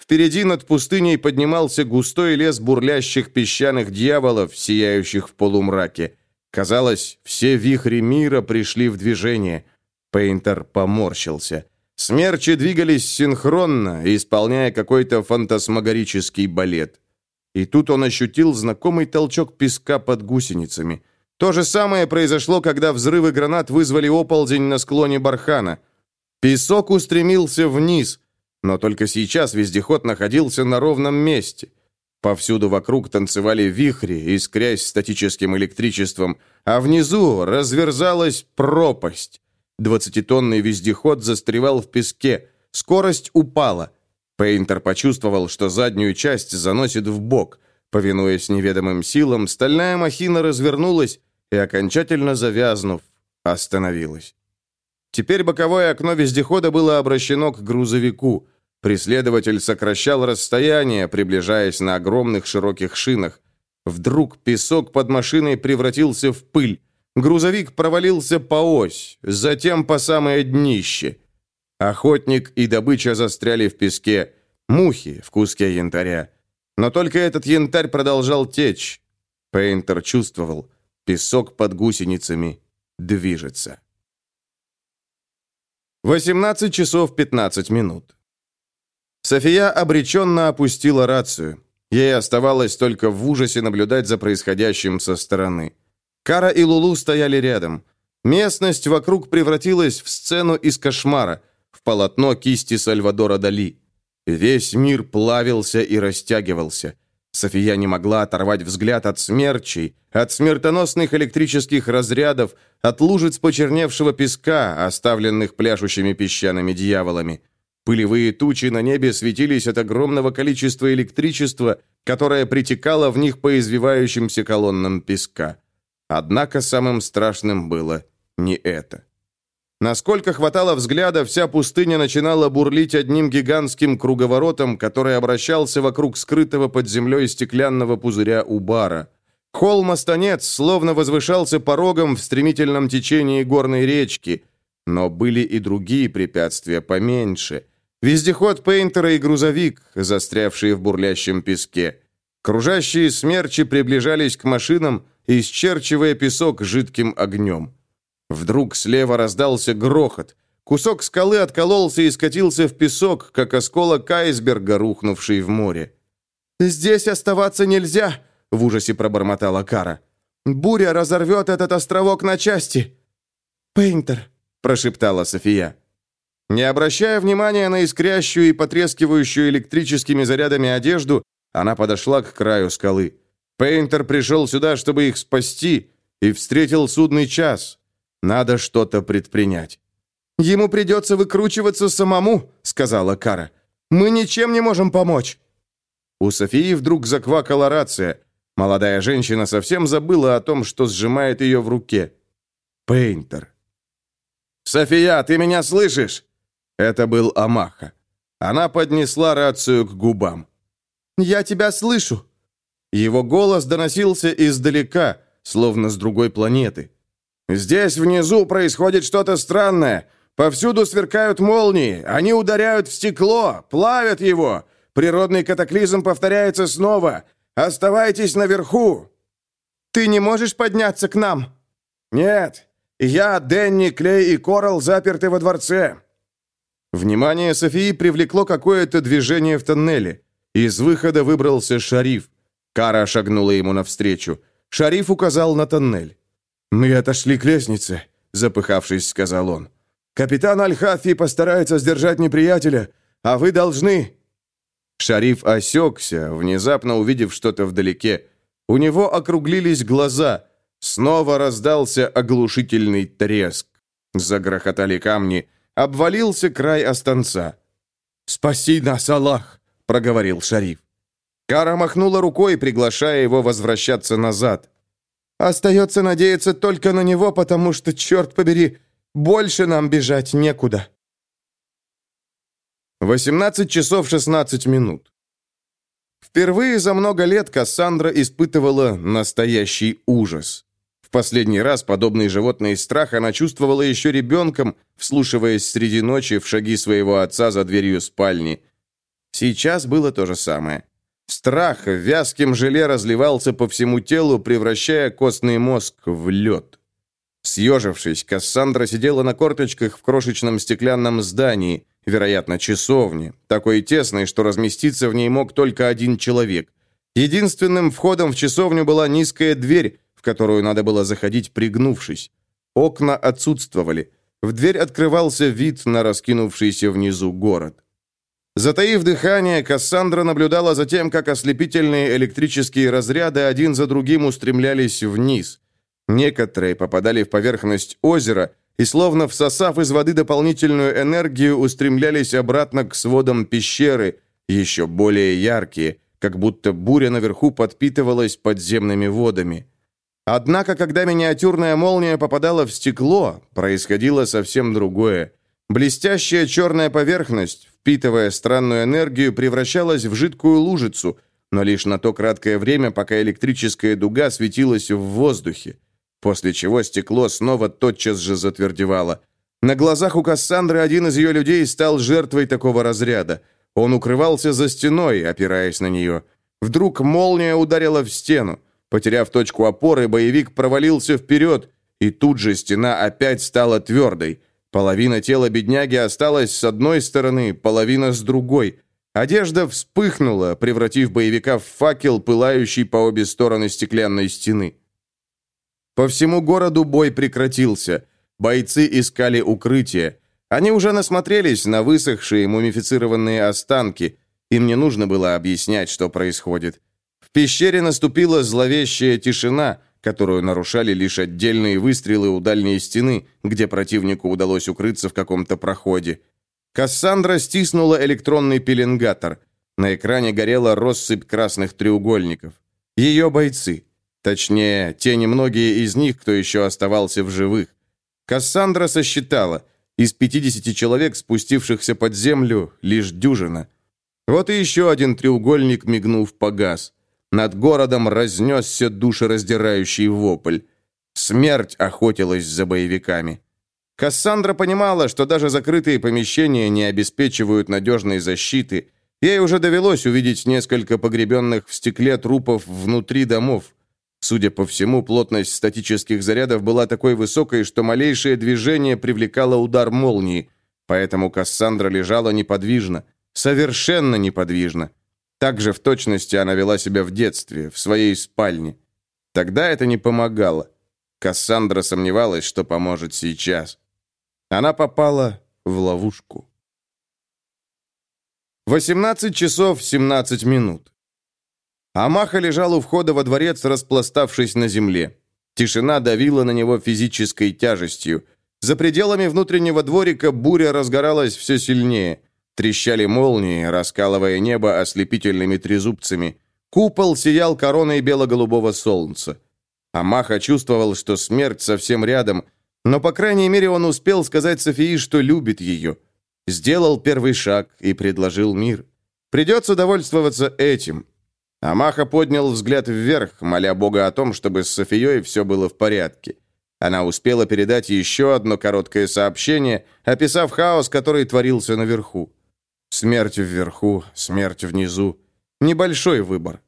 Впереди над пустыней поднимался густой лес бурлящих песчаных дьяволов, сияющих в полумраке. Казалось, все вихри мира пришли в движение. Пейнтер поморщился. Смерчи двигались синхронно, исполняя какой-то фантасмагорический балет. И тут он ощутил знакомый толчок песка под гусеницами. То же самое произошло, когда взрывы гранат вызвали оползень на склоне бархана. Песок устремился вниз, но только сейчас вездеход находился на ровном месте. Повсюду вокруг танцевали вихри, искрясь статическим электричеством, а внизу разверзалась пропасть. Двадцатитонный вездеход застревал в песке, скорость упала. Пейнтер почувствовал, что заднюю часть заносит в бок. Повинуясь неведомым силам, стальная махина развернулась и, окончательно завязнув, остановилась. Теперь боковое окно вездехода было обращено к грузовику – Преследователь сокращал расстояние, приближаясь на огромных широких шинах. Вдруг песок под машиной превратился в пыль. Грузовик провалился по ось, затем по самое днище. Охотник и добыча застряли в песке. Мухи в куске янтаря. Но только этот янтарь продолжал течь. Пейнтер чувствовал, песок под гусеницами движется. 18 часов 15 минут. София обреченно опустила рацию. Ей оставалось только в ужасе наблюдать за происходящим со стороны. Кара и Лулу стояли рядом. Местность вокруг превратилась в сцену из кошмара, в полотно кисти Сальвадора Дали. Весь мир плавился и растягивался. София не могла оторвать взгляд от смерчей, от смертоносных электрических разрядов, от лужиц почерневшего песка, оставленных пляшущими песчаными дьяволами. Пылевые тучи на небе светились от огромного количества электричества, которое притекало в них по извивающимся колоннам песка. Однако самым страшным было не это. Насколько хватало взгляда, вся пустыня начинала бурлить одним гигантским круговоротом, который обращался вокруг скрытого под землей стеклянного пузыря у бара. Холм-останец словно возвышался порогом в стремительном течении горной речки, но были и другие препятствия поменьше. Вездеход Пейнтера и грузовик, застрявшие в бурлящем песке. Кружащие смерчи приближались к машинам, исчерчивая песок жидким огнем. Вдруг слева раздался грохот. Кусок скалы откололся и скатился в песок, как осколок айсберга, рухнувший в море. «Здесь оставаться нельзя!» — в ужасе пробормотала Кара. «Буря разорвет этот островок на части!» «Пейнтер!» — прошептала София. Не обращая внимания на искрящую и потрескивающую электрическими зарядами одежду, она подошла к краю скалы. Пейнтер пришел сюда, чтобы их спасти, и встретил судный час. Надо что-то предпринять. «Ему придется выкручиваться самому», — сказала Кара. «Мы ничем не можем помочь». У Софии вдруг заквакала рация. Молодая женщина совсем забыла о том, что сжимает ее в руке. Пейнтер. «София, ты меня слышишь?» Это был Амаха. Она поднесла рацию к губам. «Я тебя слышу!» Его голос доносился издалека, словно с другой планеты. «Здесь внизу происходит что-то странное. Повсюду сверкают молнии. Они ударяют в стекло, плавят его. Природный катаклизм повторяется снова. Оставайтесь наверху!» «Ты не можешь подняться к нам?» «Нет. Я, Дэнни, Клей и Коралл заперты во дворце». Внимание Софии привлекло какое-то движение в тоннеле. Из выхода выбрался шариф. Кара шагнула ему навстречу. Шариф указал на тоннель. «Мы отошли к лестнице», — запыхавшись, сказал он. «Капитан Аль-Хафи постарается сдержать неприятеля, а вы должны...» Шариф осекся, внезапно увидев что-то вдалеке. У него округлились глаза. Снова раздался оглушительный треск. Загрохотали камни. Обвалился край останца. «Спаси нас, Аллах!» — проговорил шариф. Кара махнула рукой, приглашая его возвращаться назад. «Остается надеяться только на него, потому что, черт побери, больше нам бежать некуда». 18 часов 16 минут. Впервые за много лет Кассандра испытывала настоящий ужас. В последний раз подобный животный страх она чувствовала еще ребенком, вслушиваясь среди ночи в шаги своего отца за дверью спальни. Сейчас было то же самое. Страх вязким желе разливался по всему телу, превращая костный мозг в лед. Съежившись, Кассандра сидела на корточках в крошечном стеклянном здании, вероятно, часовни, такой тесной, что разместиться в ней мог только один человек. Единственным входом в часовню была низкая дверь, в которую надо было заходить, пригнувшись. Окна отсутствовали. В дверь открывался вид на раскинувшийся внизу город. Затаив дыхание, Кассандра наблюдала за тем, как ослепительные электрические разряды один за другим устремлялись вниз. Некоторые попадали в поверхность озера, и, словно всосав из воды дополнительную энергию, устремлялись обратно к сводам пещеры, еще более яркие, как будто буря наверху подпитывалась подземными водами. Однако, когда миниатюрная молния попадала в стекло, происходило совсем другое. Блестящая черная поверхность, впитывая странную энергию, превращалась в жидкую лужицу, но лишь на то краткое время, пока электрическая дуга светилась в воздухе после чего стекло снова тотчас же затвердевало. На глазах у Кассандры один из ее людей стал жертвой такого разряда. Он укрывался за стеной, опираясь на нее. Вдруг молния ударила в стену. Потеряв точку опоры, боевик провалился вперед, и тут же стена опять стала твердой. Половина тела бедняги осталась с одной стороны, половина с другой. Одежда вспыхнула, превратив боевика в факел, пылающий по обе стороны стеклянной стены. По всему городу бой прекратился. Бойцы искали укрытие. Они уже насмотрелись на высохшие мумифицированные останки. Им не нужно было объяснять, что происходит. В пещере наступила зловещая тишина, которую нарушали лишь отдельные выстрелы у дальней стены, где противнику удалось укрыться в каком-то проходе. Кассандра стиснула электронный пеленгатор. На экране горела россыпь красных треугольников. Ее бойцы. Точнее, те немногие из них, кто еще оставался в живых. Кассандра сосчитала. Из 50 человек, спустившихся под землю, лишь дюжина. Вот и еще один треугольник, мигнув, погас. Над городом разнесся душераздирающий вопль. Смерть охотилась за боевиками. Кассандра понимала, что даже закрытые помещения не обеспечивают надежной защиты. Ей уже довелось увидеть несколько погребенных в стекле трупов внутри домов. Судя по всему, плотность статических зарядов была такой высокой, что малейшее движение привлекало удар молнии, поэтому Кассандра лежала неподвижно, совершенно неподвижно. Так же в точности она вела себя в детстве, в своей спальне. Тогда это не помогало. Кассандра сомневалась, что поможет сейчас. Она попала в ловушку. 18 часов 17 минут. Амаха лежал у входа во дворец, распластавшись на земле. Тишина давила на него физической тяжестью. За пределами внутреннего дворика буря разгоралась все сильнее. Трещали молнии, раскалывая небо ослепительными трезубцами. Купол сиял короной бело-голубого солнца. Амаха чувствовал, что смерть совсем рядом, но, по крайней мере, он успел сказать Софии, что любит ее. Сделал первый шаг и предложил мир. Придется довольствоваться этим. Амаха поднял взгляд вверх, моля Бога о том, чтобы с Софией все было в порядке. Она успела передать еще одно короткое сообщение, описав хаос, который творился наверху. Смерть вверху, смерть внизу. Небольшой выбор.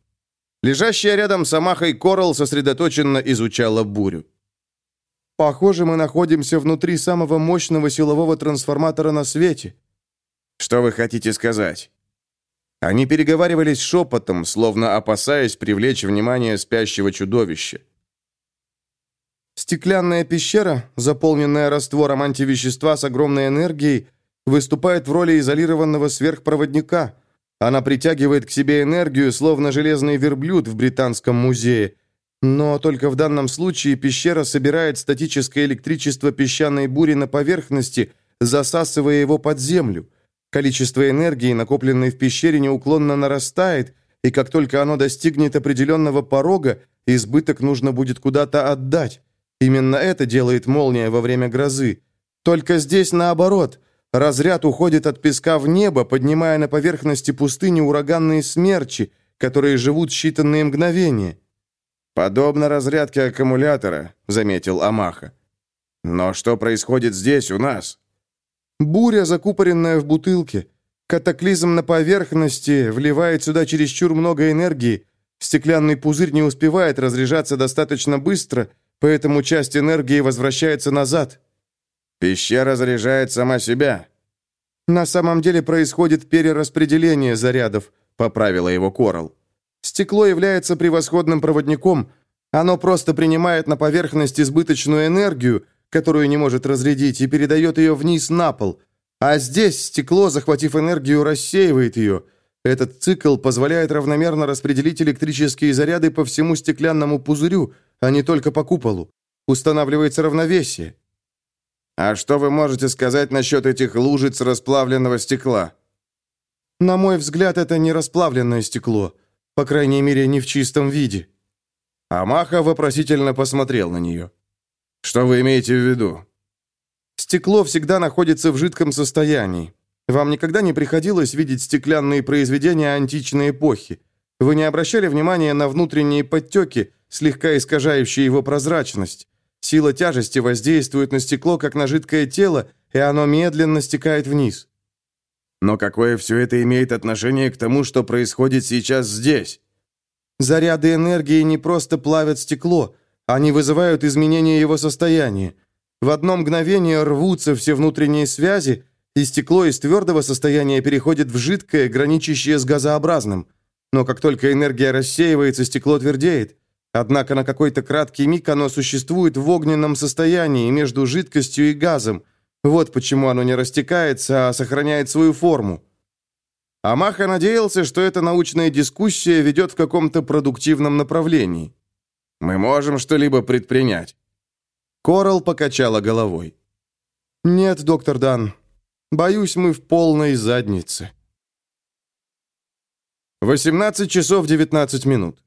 Лежащая рядом с Амахой Корал сосредоточенно изучала бурю. «Похоже, мы находимся внутри самого мощного силового трансформатора на свете». «Что вы хотите сказать?» Они переговаривались шепотом, словно опасаясь привлечь внимание спящего чудовища. Стеклянная пещера, заполненная раствором антивещества с огромной энергией, выступает в роли изолированного сверхпроводника. Она притягивает к себе энергию, словно железный верблюд в Британском музее. Но только в данном случае пещера собирает статическое электричество песчаной бури на поверхности, засасывая его под землю. Количество энергии, накопленной в пещере, неуклонно нарастает, и как только оно достигнет определенного порога, избыток нужно будет куда-то отдать. Именно это делает молния во время грозы. Только здесь наоборот. Разряд уходит от песка в небо, поднимая на поверхности пустыни ураганные смерчи, которые живут считанные мгновения. «Подобно разрядке аккумулятора», — заметил Амаха. «Но что происходит здесь, у нас?» Буря, закупоренная в бутылке. Катаклизм на поверхности вливает сюда чересчур много энергии. Стеклянный пузырь не успевает разряжаться достаточно быстро, поэтому часть энергии возвращается назад. Пещера заряжает сама себя. На самом деле происходит перераспределение зарядов, поправила его Корал. Стекло является превосходным проводником. Оно просто принимает на поверхность избыточную энергию, которую не может разрядить, и передает ее вниз на пол. А здесь стекло, захватив энергию, рассеивает ее. Этот цикл позволяет равномерно распределить электрические заряды по всему стеклянному пузырю, а не только по куполу. Устанавливается равновесие. А что вы можете сказать насчет этих лужиц расплавленного стекла? На мой взгляд, это не расплавленное стекло. По крайней мере, не в чистом виде. Амаха вопросительно посмотрел на нее. Что вы имеете в виду? Стекло всегда находится в жидком состоянии. Вам никогда не приходилось видеть стеклянные произведения античной эпохи? Вы не обращали внимания на внутренние подтеки, слегка искажающие его прозрачность? Сила тяжести воздействует на стекло, как на жидкое тело, и оно медленно стекает вниз. Но какое все это имеет отношение к тому, что происходит сейчас здесь? Заряды энергии не просто плавят стекло, они вызывают изменение его состояния. В одно мгновение рвутся все внутренние связи, и стекло из твердого состояния переходит в жидкое, граничащее с газообразным. Но как только энергия рассеивается, стекло твердеет. Однако на какой-то краткий миг оно существует в огненном состоянии между жидкостью и газом. Вот почему оно не растекается, а сохраняет свою форму. Амаха надеялся, что эта научная дискуссия ведет в каком-то продуктивном направлении. Мы можем что-либо предпринять?» Корал покачала головой. «Нет, доктор Дан. Боюсь, мы в полной заднице». 18 часов 19 минут.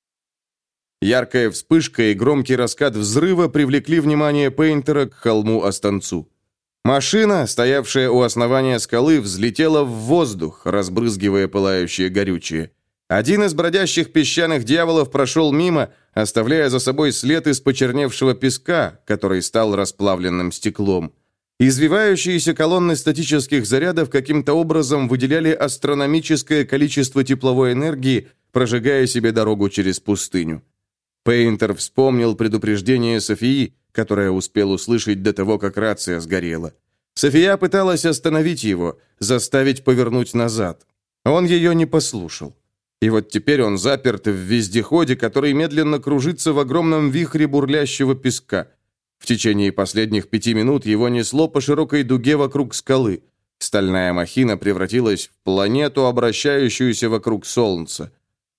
Яркая вспышка и громкий раскат взрыва привлекли внимание Пейнтера к холму Останцу. Машина, стоявшая у основания скалы, взлетела в воздух, разбрызгивая пылающее горючее. Один из бродящих песчаных дьяволов прошел мимо, оставляя за собой след из почерневшего песка, который стал расплавленным стеклом. Извивающиеся колонны статических зарядов каким-то образом выделяли астрономическое количество тепловой энергии, прожигая себе дорогу через пустыню. Пейнтер вспомнил предупреждение Софии, которое успел услышать до того, как рация сгорела. София пыталась остановить его, заставить повернуть назад. Он ее не послушал. И вот теперь он заперт в вездеходе, который медленно кружится в огромном вихре бурлящего песка. В течение последних пяти минут его несло по широкой дуге вокруг скалы. Стальная махина превратилась в планету, обращающуюся вокруг Солнца.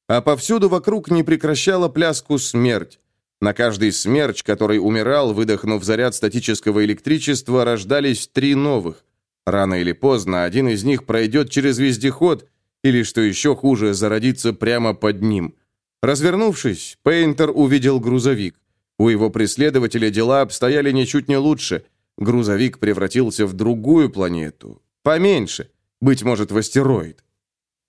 А повсюду вокруг не прекращала пляску смерть. На каждый смерч, который умирал, выдохнув заряд статического электричества, рождались три новых. Рано или поздно один из них пройдет через вездеход, или, что еще хуже, зародится прямо под ним. Развернувшись, Пейнтер увидел грузовик. У его преследователя дела обстояли ничуть не лучше. Грузовик превратился в другую планету. Поменьше, быть может, в астероид.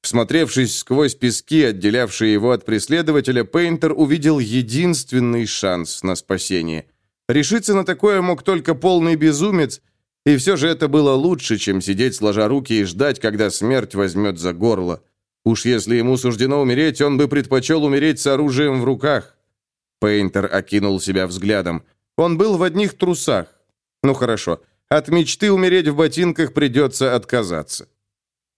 Всмотревшись сквозь пески, отделявшие его от преследователя, Пейнтер увидел единственный шанс на спасение. Решиться на такое мог только полный безумец, и все же это было лучше, чем сидеть сложа руки и ждать, когда смерть возьмет за горло. Уж если ему суждено умереть, он бы предпочел умереть с оружием в руках. Пейнтер окинул себя взглядом. Он был в одних трусах. Ну хорошо, от мечты умереть в ботинках придется отказаться.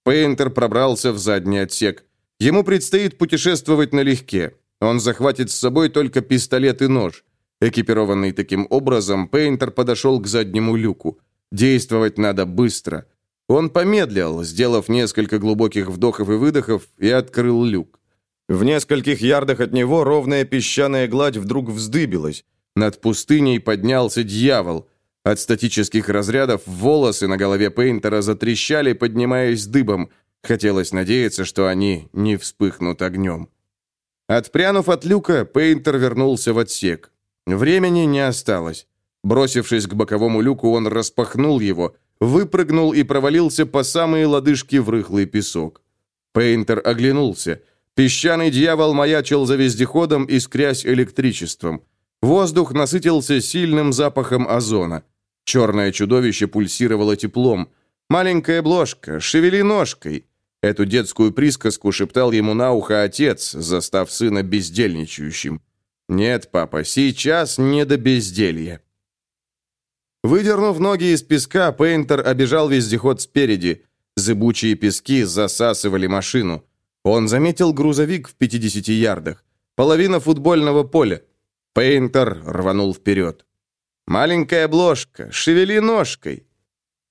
Пейнтер пробрался в задний отсек. Ему предстоит путешествовать налегке. Он захватит с собой только пистолет и нож. Экипированный таким образом, Пейнтер подошел к заднему люку. Действовать надо быстро. Он помедлил, сделав несколько глубоких вдохов и выдохов, и открыл люк. В нескольких ярдах от него ровная песчаная гладь вдруг вздыбилась. Над пустыней поднялся дьявол. От статических разрядов волосы на голове Пейнтера затрещали, поднимаясь дыбом. Хотелось надеяться, что они не вспыхнут огнем. Отпрянув от люка, Пейнтер вернулся в отсек. Времени не осталось. Бросившись к боковому люку, он распахнул его, выпрыгнул и провалился по самые лодыжки в рыхлый песок. Пейнтер оглянулся. Песчаный дьявол маячил за вездеходом, искрясь электричеством. Воздух насытился сильным запахом озона. Черное чудовище пульсировало теплом. «Маленькая бложка, шевели ножкой!» Эту детскую присказку шептал ему на ухо отец, застав сына бездельничающим. «Нет, папа, сейчас не до безделья». Выдернув ноги из песка, Пейнтер обежал вездеход спереди. Зыбучие пески засасывали машину. Он заметил грузовик в 50 ярдах. Половина футбольного поля. Пейнтер рванул вперед. «Маленькая обложка, шевели ножкой!»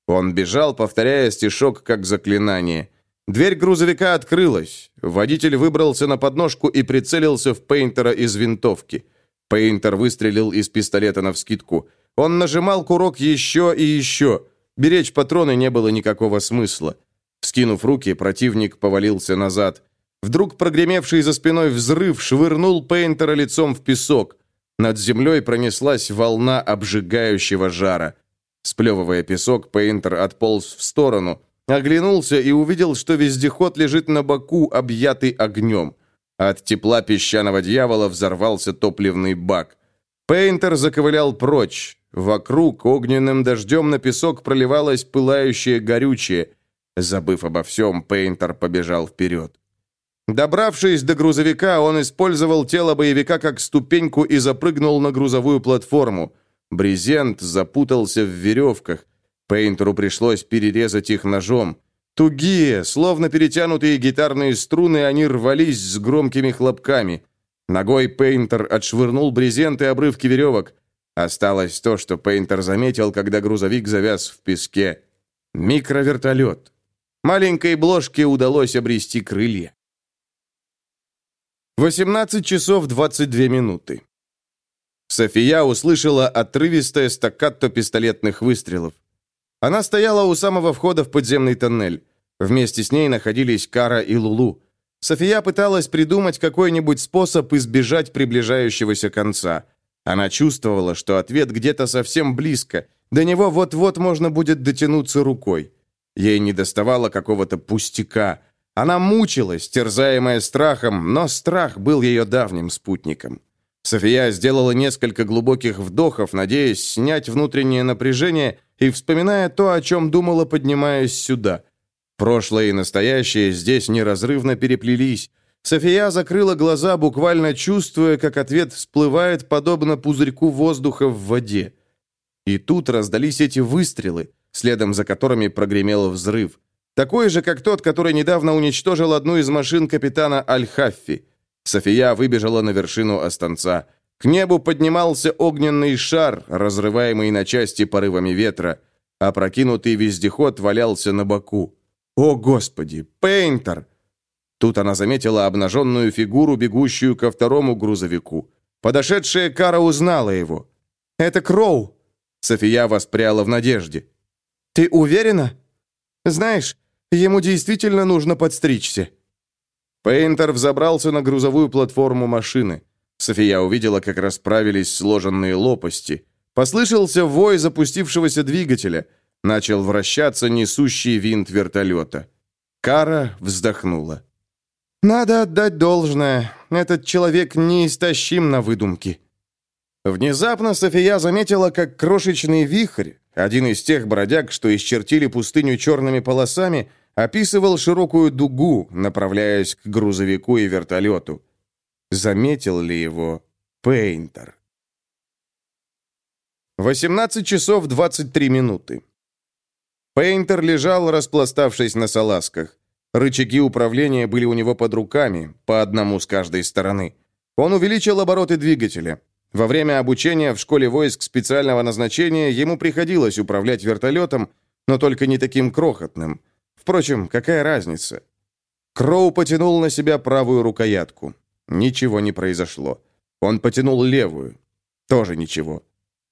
Он бежал, повторяя стишок как заклинание. Дверь грузовика открылась. Водитель выбрался на подножку и прицелился в Пейнтера из винтовки. Пейнтер выстрелил из пистолета навскидку. Он нажимал курок еще и еще. Беречь патроны не было никакого смысла. Вскинув руки, противник повалился назад. Вдруг прогремевший за спиной взрыв швырнул Пейнтера лицом в песок. Над землей пронеслась волна обжигающего жара. Сплевывая песок, Пейнтер отполз в сторону, оглянулся и увидел, что вездеход лежит на боку, объятый огнем. От тепла песчаного дьявола взорвался топливный бак. Пейнтер заковылял прочь. Вокруг огненным дождем на песок проливалось пылающее горючее. Забыв обо всем, Пейнтер побежал вперед. Добравшись до грузовика, он использовал тело боевика как ступеньку и запрыгнул на грузовую платформу. Брезент запутался в веревках. Пейнтеру пришлось перерезать их ножом. Тугие, словно перетянутые гитарные струны, они рвались с громкими хлопками. Ногой Пейнтер отшвырнул брезент и обрывки веревок. Осталось то, что Пейнтер заметил, когда грузовик завяз в песке. Микровертолет. Маленькой бложке удалось обрести крылья. 18 часов 22 минуты. София услышала отрывистое стаккато пистолетных выстрелов. Она стояла у самого входа в подземный тоннель. Вместе с ней находились Кара и Лулу. София пыталась придумать какой-нибудь способ избежать приближающегося конца – она чувствовала, что ответ где-то совсем близко. До него вот-вот можно будет дотянуться рукой. Ей не доставало какого-то пустяка. Она мучилась, терзаемая страхом, но страх был ее давним спутником. София сделала несколько глубоких вдохов, надеясь снять внутреннее напряжение и вспоминая то, о чем думала, поднимаясь сюда. Прошлое и настоящее здесь неразрывно переплелись, София закрыла глаза, буквально чувствуя, как ответ всплывает, подобно пузырьку воздуха в воде. И тут раздались эти выстрелы, следом за которыми прогремел взрыв. Такой же, как тот, который недавно уничтожил одну из машин капитана Аль-Хаффи. София выбежала на вершину останца. К небу поднимался огненный шар, разрываемый на части порывами ветра. Опрокинутый вездеход валялся на боку. «О, Господи! Пейнтер!» Тут она заметила обнаженную фигуру, бегущую ко второму грузовику. Подошедшая Кара узнала его. «Это Кроу!» София воспряла в надежде. «Ты уверена?» Знаешь, ему действительно нужно подстричься». Пейнтер взобрался на грузовую платформу машины. София увидела, как расправились сложенные лопасти. Послышался вой запустившегося двигателя. Начал вращаться несущий винт вертолета. Кара вздохнула. «Надо отдать должное. Этот человек неистощим на выдумки». Внезапно София заметила, как крошечный вихрь, один из тех бродяг, что исчертили пустыню черными полосами, описывал широкую дугу, направляясь к грузовику и вертолету. Заметил ли его Пейнтер? 18 часов 23 минуты. Пейнтер лежал, распластавшись на салазках. Рычаги управления были у него под руками, по одному с каждой стороны. Он увеличил обороты двигателя. Во время обучения в школе войск специального назначения ему приходилось управлять вертолетом, но только не таким крохотным. Впрочем, какая разница? Кроу потянул на себя правую рукоятку. Ничего не произошло. Он потянул левую. Тоже ничего.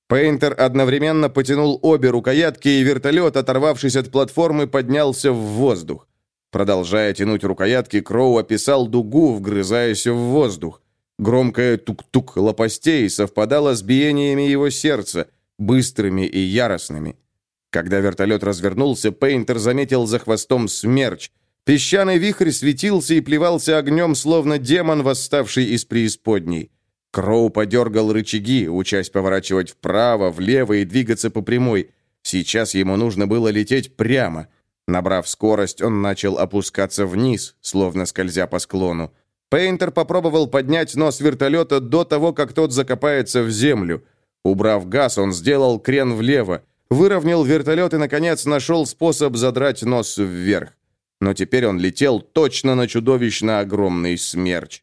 Пейнтер одновременно потянул обе рукоятки, и вертолет, оторвавшись от платформы, поднялся в воздух. Продолжая тянуть рукоятки, Кроу описал дугу, вгрызаясь в воздух. Громкое тук-тук лопастей совпадало с биениями его сердца, быстрыми и яростными. Когда вертолет развернулся, Пейнтер заметил за хвостом смерч. Песчаный вихрь светился и плевался огнем, словно демон, восставший из преисподней. Кроу подергал рычаги, учась поворачивать вправо, влево и двигаться по прямой. Сейчас ему нужно было лететь прямо. Набрав скорость, он начал опускаться вниз, словно скользя по склону. Пейнтер попробовал поднять нос вертолета до того, как тот закопается в землю. Убрав газ, он сделал крен влево, выровнял вертолет и, наконец, нашел способ задрать нос вверх. Но теперь он летел точно на чудовищно огромный смерч.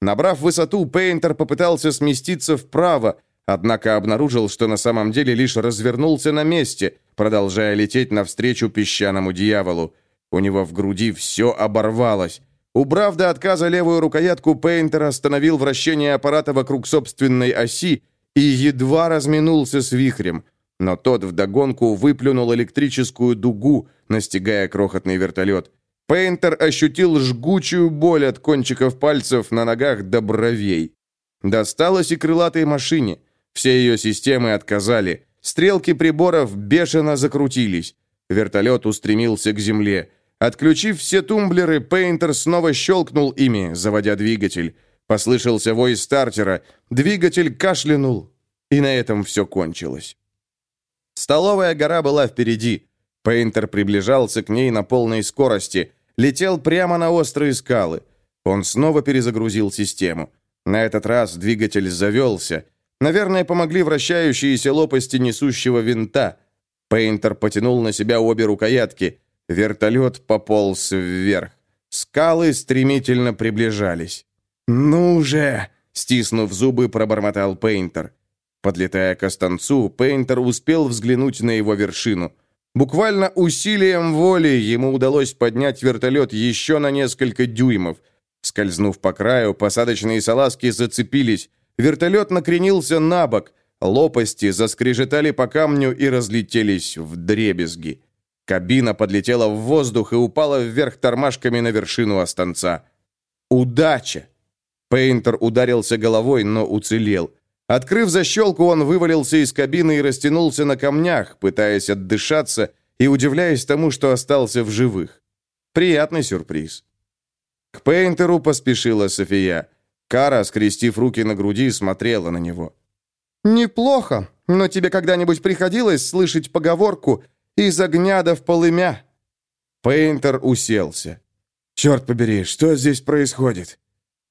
Набрав высоту, Пейнтер попытался сместиться вправо, однако обнаружил, что на самом деле лишь развернулся на месте, продолжая лететь навстречу песчаному дьяволу. У него в груди все оборвалось. Убрав до отказа левую рукоятку, Пейнтер остановил вращение аппарата вокруг собственной оси и едва разминулся с вихрем. Но тот вдогонку выплюнул электрическую дугу, настигая крохотный вертолет. Пейнтер ощутил жгучую боль от кончиков пальцев на ногах до бровей. Досталось и крылатой машине. Все ее системы отказали. Стрелки приборов бешено закрутились. Вертолет устремился к земле. Отключив все тумблеры, Пейнтер снова щелкнул ими, заводя двигатель. Послышался вой стартера, двигатель кашлянул, и на этом все кончилось. Столовая гора была впереди. Пейнтер приближался к ней на полной скорости, летел прямо на острые скалы. Он снова перезагрузил систему. На этот раз двигатель завелся. Наверное, помогли вращающиеся лопасти несущего винта. Пейнтер потянул на себя обе рукоятки – Вертолет пополз вверх. Скалы стремительно приближались. «Ну же!» — стиснув зубы, пробормотал Пейнтер. Подлетая к останцу, Пейнтер успел взглянуть на его вершину. Буквально усилием воли ему удалось поднять вертолет еще на несколько дюймов. Скользнув по краю, посадочные салазки зацепились. Вертолет накренился на бок. Лопасти заскрежетали по камню и разлетелись в дребезги. Кабина подлетела в воздух и упала вверх тормашками на вершину останца. Удача! Пейнтер ударился головой, но уцелел. Открыв защелку, он вывалился из кабины и растянулся на камнях, пытаясь отдышаться и удивляясь тому, что остался в живых. Приятный сюрприз. К Пейнтеру поспешила София. Кара, скрестив руки на груди, смотрела на него. «Неплохо, но тебе когда-нибудь приходилось слышать поговорку из огня до в полымя». Пейнтер уселся. «Черт побери, что здесь происходит?»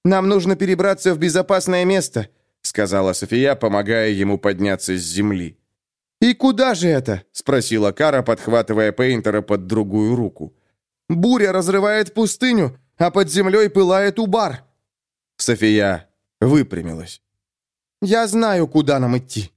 «Нам нужно перебраться в безопасное место», сказала София, помогая ему подняться с земли. «И куда же это?» — спросила Кара, подхватывая Пейнтера под другую руку. «Буря разрывает пустыню, а под землей пылает убар». София выпрямилась. «Я знаю, куда нам идти».